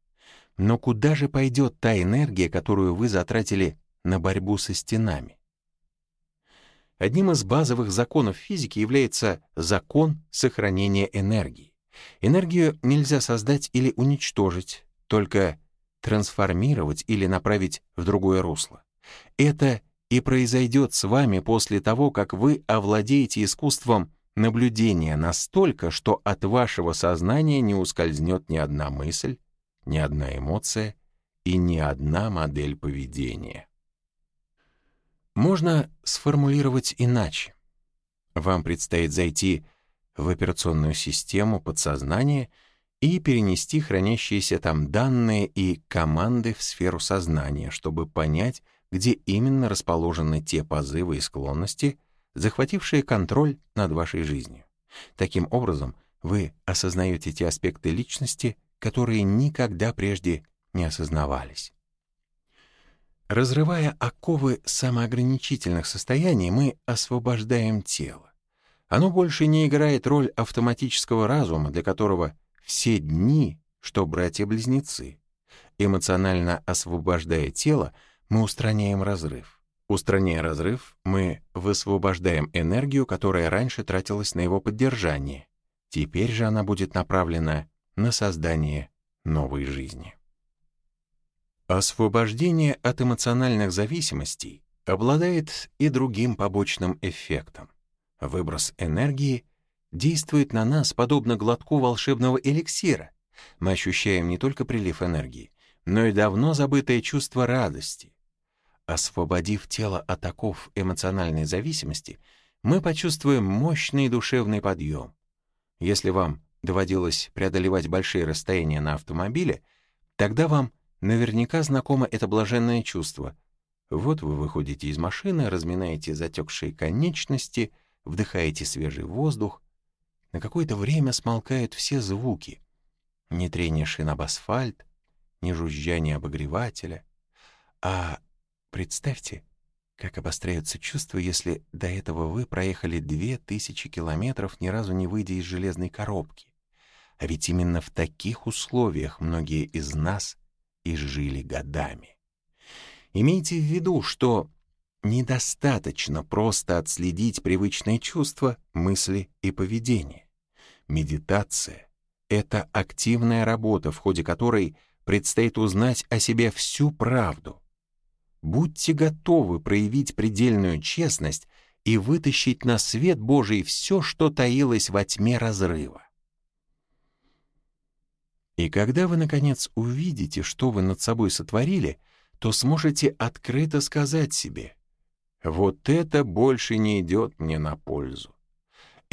S1: Но куда же пойдет та энергия, которую вы затратили на борьбу со стенами? Одним из базовых законов физики является закон сохранения энергии. Энергию нельзя создать или уничтожить, только трансформировать или направить в другое русло. Это и произойдет с вами после того, как вы овладеете искусством наблюдения настолько, что от вашего сознания не ускользнет ни одна мысль, ни одна эмоция и ни одна модель поведения. Можно сформулировать иначе. Вам предстоит зайти в операционную систему подсознания и перенести хранящиеся там данные и команды в сферу сознания, чтобы понять, где именно расположены те позывы и склонности, захватившие контроль над вашей жизнью. Таким образом, вы осознаете те аспекты личности, которые никогда прежде не осознавались. Разрывая оковы самоограничительных состояний, мы освобождаем тело. Оно больше не играет роль автоматического разума, для которого все дни, что братья-близнецы. Эмоционально освобождая тело, мы устраняем разрыв. Устраняя разрыв, мы высвобождаем энергию, которая раньше тратилась на его поддержание. Теперь же она будет направлена на создание новой жизни. Освобождение от эмоциональных зависимостей обладает и другим побочным эффектом. Выброс энергии действует на нас подобно глотку волшебного эликсира. Мы ощущаем не только прилив энергии, но и давно забытое чувство радости. Освободив тело от оков эмоциональной зависимости, мы почувствуем мощный душевный подъем. Если вам доводилось преодолевать большие расстояния на автомобиле, тогда вам Наверняка знакомо это блаженное чувство. Вот вы выходите из машины, разминаете затекшие конечности, вдыхаете свежий воздух. На какое-то время смолкают все звуки. Ни трение шин об асфальт, ни жужжание обогревателя. А представьте, как обостряются чувства, если до этого вы проехали две тысячи километров, ни разу не выйдя из железной коробки. А ведь именно в таких условиях многие из нас и жили годами. Имейте в виду, что недостаточно просто отследить привычные чувства, мысли и поведение. Медитация — это активная работа, в ходе которой предстоит узнать о себе всю правду. Будьте готовы проявить предельную честность и вытащить на свет Божий все, что таилось во тьме разрыва. И когда вы, наконец, увидите, что вы над собой сотворили, то сможете открыто сказать себе, «Вот это больше не идет мне на пользу.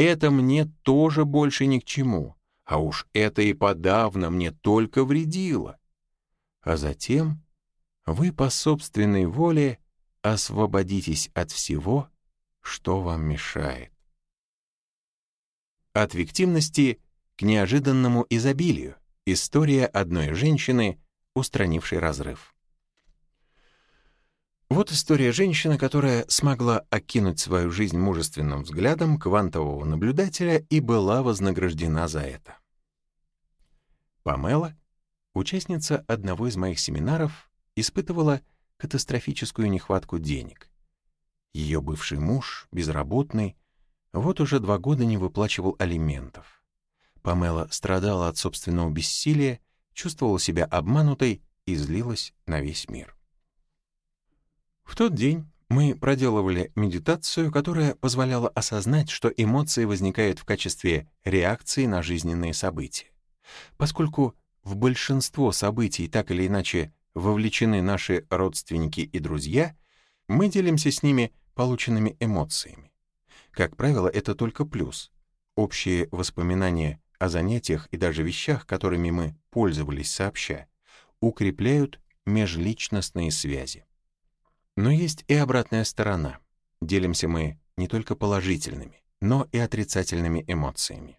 S1: Это мне тоже больше ни к чему, а уж это и подавно мне только вредило». А затем вы по собственной воле освободитесь от всего, что вам мешает. От виктимности к неожиданному изобилию. История одной женщины, устранившей разрыв. Вот история женщины, которая смогла окинуть свою жизнь мужественным взглядом квантового наблюдателя и была вознаграждена за это. Памела, участница одного из моих семинаров, испытывала катастрофическую нехватку денег. Ее бывший муж, безработный, вот уже два года не выплачивал алиментов. Памела страдала от собственного бессилия, чувствовала себя обманутой и злилась на весь мир. В тот день мы проделывали медитацию, которая позволяла осознать, что эмоции возникают в качестве реакции на жизненные события. Поскольку в большинство событий так или иначе вовлечены наши родственники и друзья, мы делимся с ними полученными эмоциями. Как правило, это только плюс. Общие воспоминания о занятиях и даже вещах, которыми мы пользовались сообща, укрепляют межличностные связи. Но есть и обратная сторона. Делимся мы не только положительными, но и отрицательными эмоциями.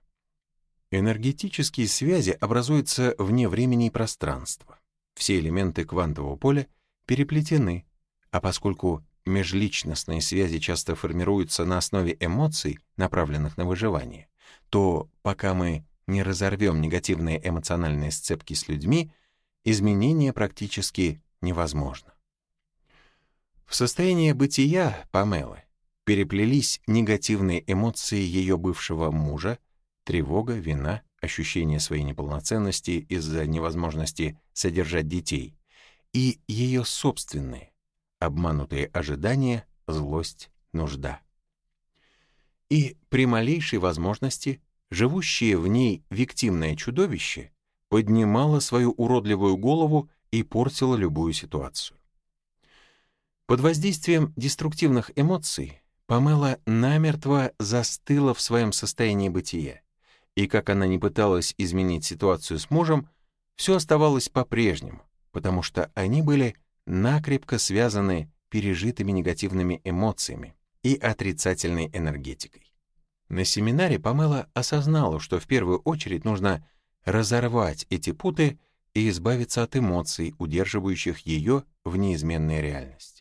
S1: Энергетические связи образуются вне времени и пространства. Все элементы квантового поля переплетены, а поскольку межличностные связи часто формируются на основе эмоций, направленных на выживание, то пока мы не разорвем негативные эмоциональные сцепки с людьми, изменение практически невозможно. В состоянии бытия Памелы переплелись негативные эмоции ее бывшего мужа, тревога, вина, ощущение своей неполноценности из-за невозможности содержать детей, и ее собственные, обманутые ожидания, злость, нужда. И при малейшей возможности живущее в ней виктимное чудовище поднимало свою уродливую голову и портило любую ситуацию. Под воздействием деструктивных эмоций Памела намертво застыла в своем состоянии бытия, и как она не пыталась изменить ситуацию с мужем, все оставалось по-прежнему, потому что они были накрепко связаны пережитыми негативными эмоциями и отрицательной энергетикой. На семинаре Памела осознала, что в первую очередь нужно разорвать эти путы и избавиться от эмоций, удерживающих ее в неизменной реальности.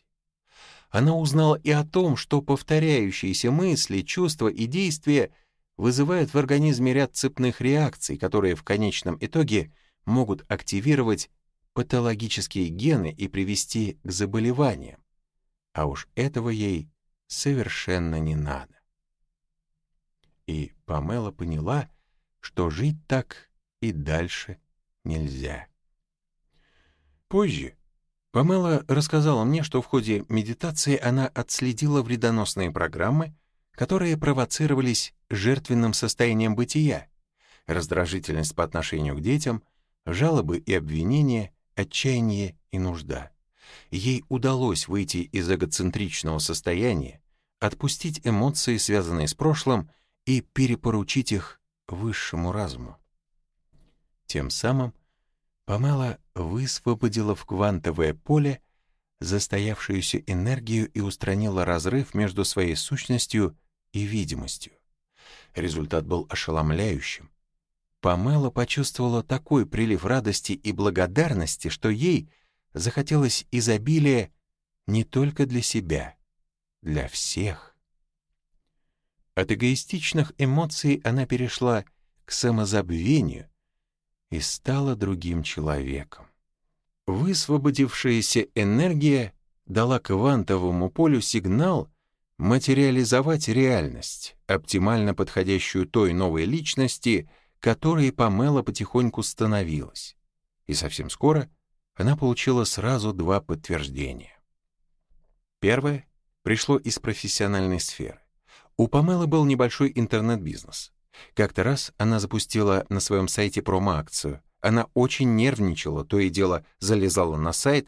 S1: Она узнала и о том, что повторяющиеся мысли, чувства и действия вызывают в организме ряд цепных реакций, которые в конечном итоге могут активировать патологические гены и привести к заболеваниям. А уж этого ей совершенно не надо. И Памела поняла, что жить так и дальше нельзя. Позже Памела рассказала мне, что в ходе медитации она отследила вредоносные программы, которые провоцировались жертвенным состоянием бытия, раздражительность по отношению к детям, жалобы и обвинения, отчаяние и нужда. Ей удалось выйти из эгоцентричного состояния, отпустить эмоции, связанные с прошлым, и перепоручить их высшему разуму. Тем самым Памела высвободила в квантовое поле застоявшуюся энергию и устранила разрыв между своей сущностью и видимостью. Результат был ошеломляющим. Памела почувствовала такой прилив радости и благодарности, что ей захотелось изобилия не только для себя, для всех. От эгоистичных эмоций она перешла к самозабвению и стала другим человеком. Высвободившаяся энергия дала квантовому полю сигнал материализовать реальность, оптимально подходящую той новой личности — которой Памела потихоньку становилась. И совсем скоро она получила сразу два подтверждения. Первое пришло из профессиональной сферы. У Памелы был небольшой интернет-бизнес. Как-то раз она запустила на своем сайте промо-акцию. Она очень нервничала, то и дело залезала на сайт,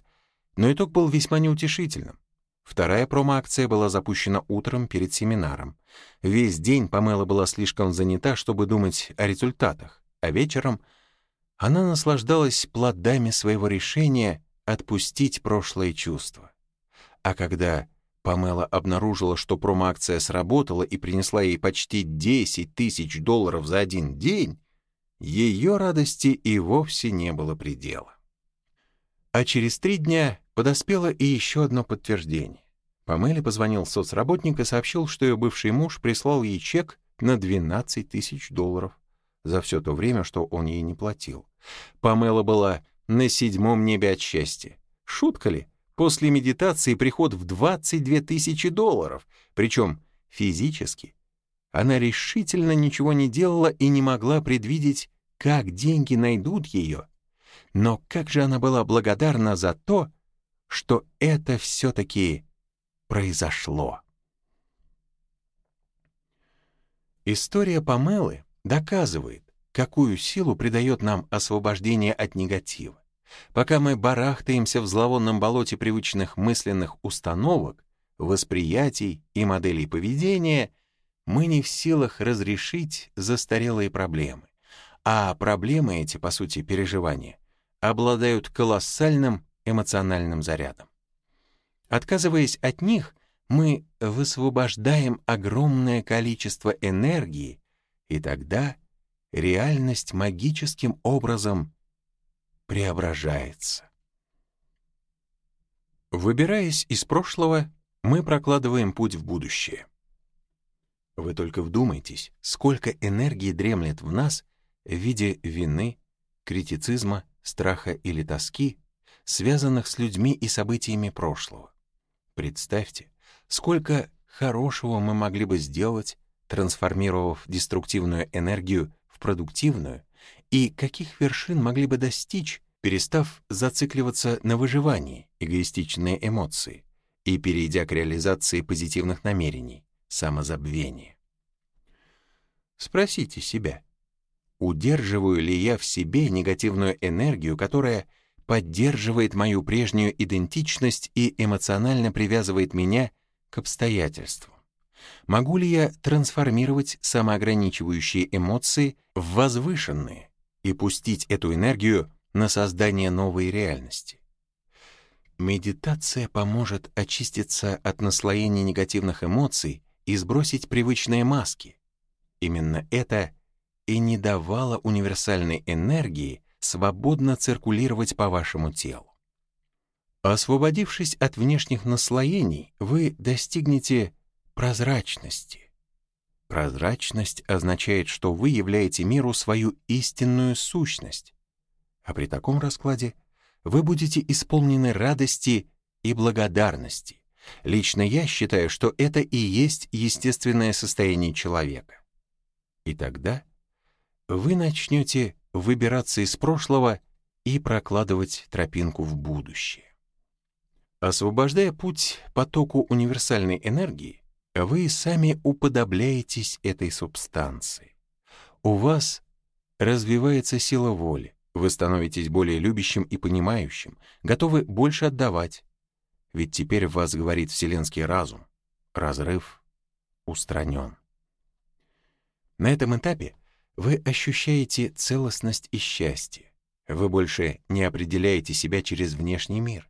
S1: но итог был весьма неутешительным. Вторая промо-акция была запущена утром перед семинаром. Весь день Памела была слишком занята, чтобы думать о результатах, а вечером она наслаждалась плодами своего решения отпустить прошлые чувства. А когда Памела обнаружила, что промо-акция сработала и принесла ей почти 10 тысяч долларов за один день, ее радости и вовсе не было предела. А через три дня Подоспело и еще одно подтверждение. Памеле позвонил соцработник и сообщил, что ее бывший муж прислал ей чек на 12 тысяч долларов за все то время, что он ей не платил. Памела была на седьмом небе от счастья. Шутка ли? После медитации приход в 22 тысячи долларов, причем физически. Она решительно ничего не делала и не могла предвидеть, как деньги найдут ее. Но как же она была благодарна за то, что это все-таки произошло. История Памелы доказывает, какую силу придает нам освобождение от негатива. Пока мы барахтаемся в зловонном болоте привычных мысленных установок, восприятий и моделей поведения, мы не в силах разрешить застарелые проблемы, А проблемы эти, по сути, переживания, обладают колоссальным эмоциональным зарядом. Отказываясь от них, мы высвобождаем огромное количество энергии, и тогда реальность магическим образом преображается. Выбираясь из прошлого, мы прокладываем путь в будущее. Вы только вдумайтесь, сколько энергии дремлет в нас в виде вины, критицизма, страха или тоски, связанных с людьми и событиями прошлого. Представьте, сколько хорошего мы могли бы сделать, трансформировав деструктивную энергию в продуктивную, и каких вершин могли бы достичь, перестав зацикливаться на выживании, эгоистичные эмоции, и перейдя к реализации позитивных намерений, самозабвения. Спросите себя, удерживаю ли я в себе негативную энергию, которая поддерживает мою прежнюю идентичность и эмоционально привязывает меня к обстоятельствам? Могу ли я трансформировать самоограничивающие эмоции в возвышенные и пустить эту энергию на создание новой реальности? Медитация поможет очиститься от наслоения негативных эмоций и сбросить привычные маски. Именно это и не давало универсальной энергии свободно циркулировать по вашему телу. Освободившись от внешних наслоений, вы достигнете прозрачности. Прозрачность означает, что вы являете миру свою истинную сущность, а при таком раскладе вы будете исполнены радости и благодарности. Лично я считаю, что это и есть естественное состояние человека. И тогда вы начнете выбираться из прошлого и прокладывать тропинку в будущее. Освобождая путь потоку универсальной энергии, вы сами уподобляетесь этой субстанции. У вас развивается сила воли, вы становитесь более любящим и понимающим, готовы больше отдавать. Ведь теперь в вас говорит вселенский разум. Разрыв устранен. На этом этапе вы ощущаете целостность и счастье. Вы больше не определяете себя через внешний мир.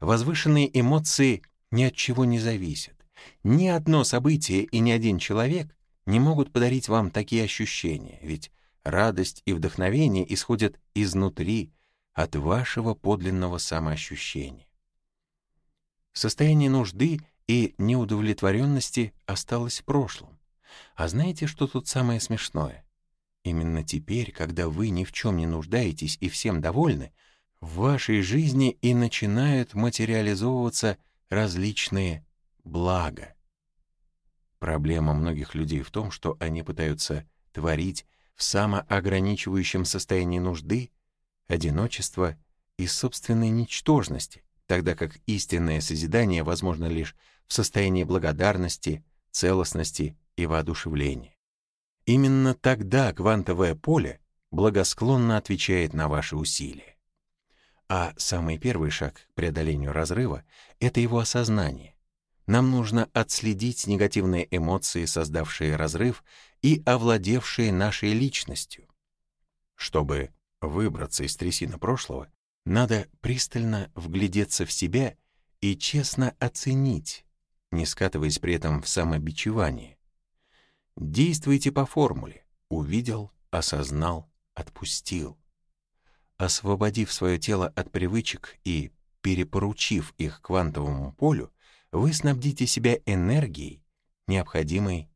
S1: Возвышенные эмоции ни от чего не зависят. Ни одно событие и ни один человек не могут подарить вам такие ощущения, ведь радость и вдохновение исходят изнутри, от вашего подлинного самоощущения. Состояние нужды и неудовлетворенности осталось в прошлом. А знаете, что тут самое смешное? Именно теперь, когда вы ни в чем не нуждаетесь и всем довольны, в вашей жизни и начинают материализовываться различные блага. Проблема многих людей в том, что они пытаются творить в самоограничивающем состоянии нужды, одиночества и собственной ничтожности, тогда как истинное созидание возможно лишь в состоянии благодарности, целостности и воодушевления. Именно тогда квантовое поле благосклонно отвечает на ваши усилия. А самый первый шаг к преодолению разрыва — это его осознание. Нам нужно отследить негативные эмоции, создавшие разрыв и овладевшие нашей личностью. Чтобы выбраться из трясины прошлого, надо пристально вглядеться в себя и честно оценить, не скатываясь при этом в самобичевание. Действуйте по формуле «увидел, осознал, отпустил». Освободив свое тело от привычек и перепоручив их квантовому полю, вы снабдите себя энергией, необходимой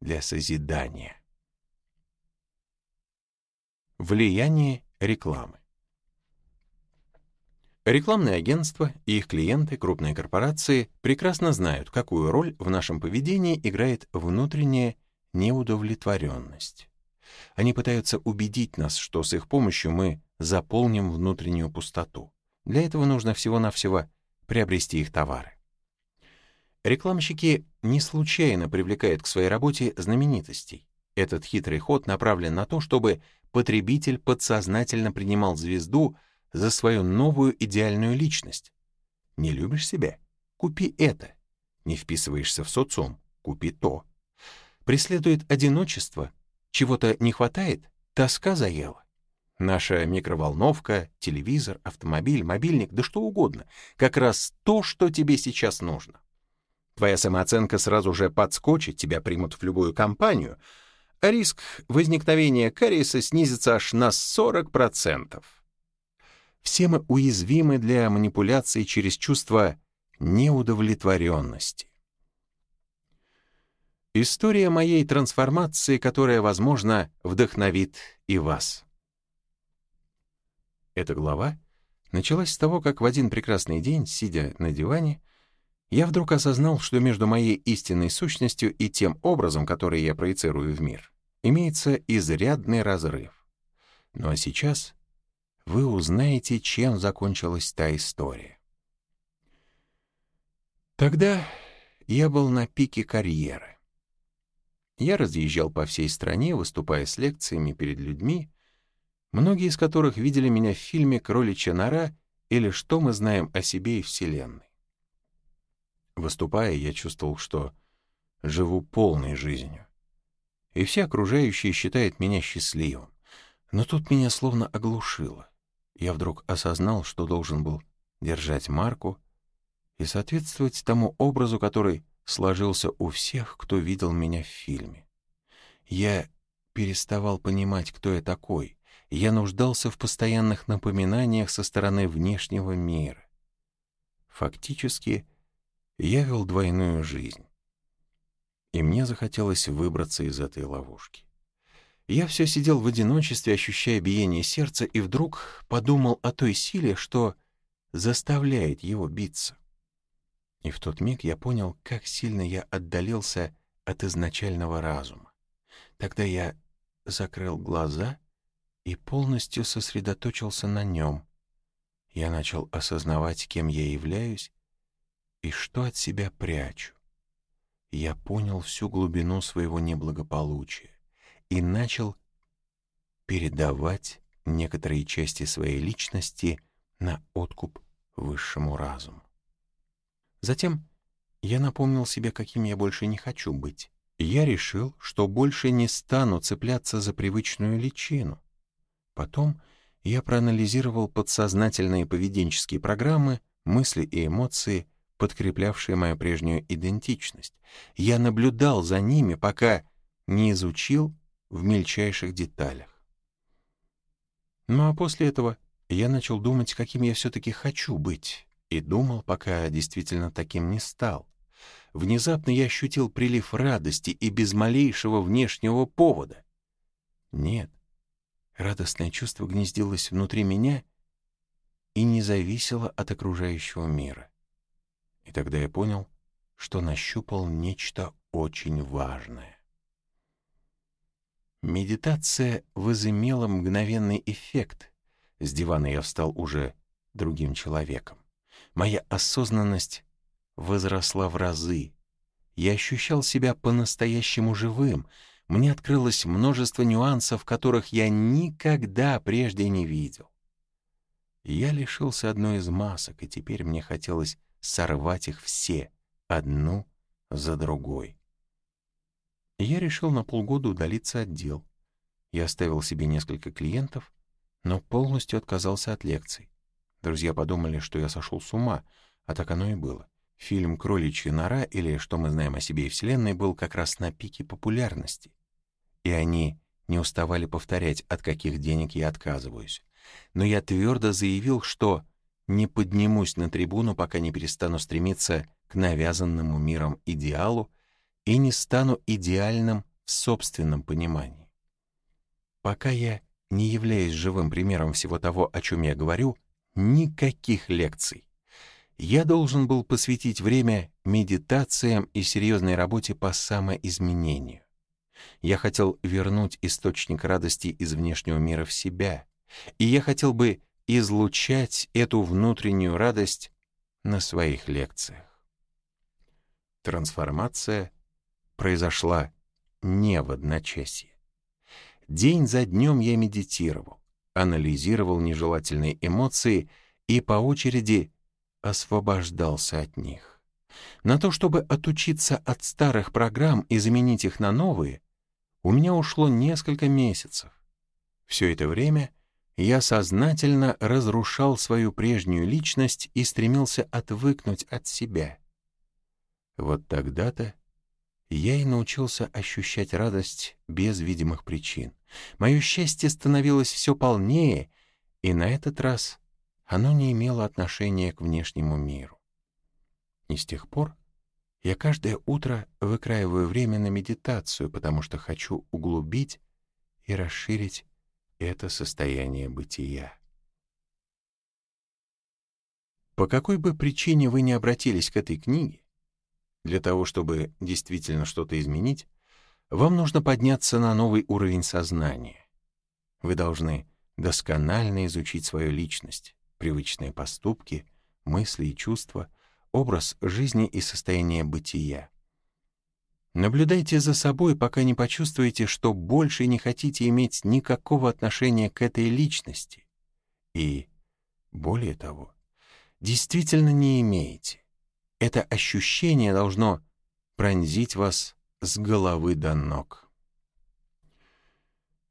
S1: для созидания. Влияние рекламы. Рекламные агентства и их клиенты, крупные корпорации, прекрасно знают, какую роль в нашем поведении играет внутренняя неудовлетворенность. Они пытаются убедить нас, что с их помощью мы заполним внутреннюю пустоту. Для этого нужно всего-навсего приобрести их товары. Рекламщики не случайно привлекают к своей работе знаменитостей. Этот хитрый ход направлен на то, чтобы потребитель подсознательно принимал звезду за свою новую идеальную личность. Не любишь себя? Купи это. Не вписываешься в социум? Купи то. Преследует одиночество? Чего-то не хватает? тоска заела. Наша микроволновка, телевизор, автомобиль, мобильник, да что угодно. Как раз то, что тебе сейчас нужно. Твоя самооценка сразу же подскочит, тебя примут в любую компанию, а риск возникновения кариеса снизится аж на 40%. Все мы уязвимы для манипуляций через чувство неудовлетворенности. История моей трансформации, которая, возможно, вдохновит и вас. Эта глава началась с того, как в один прекрасный день, сидя на диване, я вдруг осознал, что между моей истинной сущностью и тем образом, который я проецирую в мир, имеется изрядный разрыв. Ну а сейчас вы узнаете, чем закончилась та история. Тогда я был на пике карьеры. Я разъезжал по всей стране, выступая с лекциями перед людьми, многие из которых видели меня в фильме «Кроличья нора» или «Что мы знаем о себе и Вселенной». Выступая, я чувствовал, что живу полной жизнью. И все окружающие считают меня счастливым. Но тут меня словно оглушило. Я вдруг осознал, что должен был держать марку и соответствовать тому образу, который сложился у всех, кто видел меня в фильме. Я переставал понимать, кто я такой, я нуждался в постоянных напоминаниях со стороны внешнего мира. Фактически, я вел двойную жизнь. И мне захотелось выбраться из этой ловушки. Я все сидел в одиночестве, ощущая биение сердца, и вдруг подумал о той силе, что заставляет его биться. И в тот миг я понял, как сильно я отдалился от изначального разума. Тогда я закрыл глаза и полностью сосредоточился на нем. Я начал осознавать, кем я являюсь и что от себя прячу. Я понял всю глубину своего неблагополучия и начал передавать некоторые части своей личности на откуп высшему разуму. Затем я напомнил себе, каким я больше не хочу быть. Я решил, что больше не стану цепляться за привычную личину. Потом я проанализировал подсознательные поведенческие программы, мысли и эмоции, подкреплявшие мою прежнюю идентичность. Я наблюдал за ними, пока не изучил в мельчайших деталях. Ну а после этого я начал думать, каким я все-таки хочу быть, и думал, пока действительно таким не стал. Внезапно я ощутил прилив радости и без малейшего внешнего повода. Нет, радостное чувство гнездилось внутри меня и не зависело от окружающего мира. И тогда я понял, что нащупал нечто очень важное. Медитация возымела мгновенный эффект. С дивана я встал уже другим человеком. Моя осознанность возросла в разы. Я ощущал себя по-настоящему живым. Мне открылось множество нюансов, которых я никогда прежде не видел. Я лишился одной из масок, и теперь мне хотелось сорвать их все, одну за другой. Я решил на полгода удалиться от дел. Я оставил себе несколько клиентов, но полностью отказался от лекций. Друзья подумали, что я сошел с ума, а так оно и было. Фильм «Кроличья нора» или «Что мы знаем о себе и Вселенной» был как раз на пике популярности. И они не уставали повторять, от каких денег я отказываюсь. Но я твердо заявил, что не поднимусь на трибуну, пока не перестану стремиться к навязанному миром идеалу и не стану идеальным в собственном понимании. Пока я не являюсь живым примером всего того, о чем я говорю, никаких лекций. Я должен был посвятить время медитациям и серьезной работе по самоизменению. Я хотел вернуть источник радости из внешнего мира в себя, и я хотел бы излучать эту внутреннюю радость на своих лекциях. Трансформация произошла не в одночасье. День за днем я медитировал, анализировал нежелательные эмоции и по очереди освобождался от них. На то, чтобы отучиться от старых программ и заменить их на новые, у меня ушло несколько месяцев. Все это время я сознательно разрушал свою прежнюю личность и стремился отвыкнуть от себя. Вот тогда-то я и научился ощущать радость без видимых причин. Мое счастье становилось все полнее, и на этот раз оно не имело отношения к внешнему миру. И с тех пор я каждое утро выкраиваю время на медитацию, потому что хочу углубить и расширить это состояние бытия. По какой бы причине вы не обратились к этой книге, для того, чтобы действительно что-то изменить, вам нужно подняться на новый уровень сознания. Вы должны досконально изучить свою личность, привычные поступки, мысли и чувства, образ жизни и состояние бытия. Наблюдайте за собой, пока не почувствуете, что больше не хотите иметь никакого отношения к этой личности. И, более того, действительно не имеете. Это ощущение должно пронзить вас с головы до ног.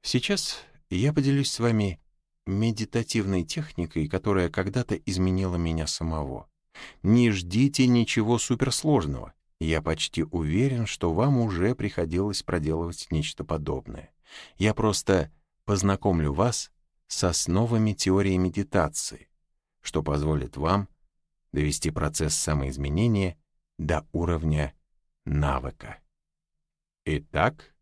S1: Сейчас я поделюсь с вами медитативной техникой, которая когда-то изменила меня самого. Не ждите ничего суперсложного. Я почти уверен, что вам уже приходилось проделывать нечто подобное. Я просто познакомлю вас с основами теории медитации, что позволит вам довести процесс самоизменения до уровня навыка. Итак,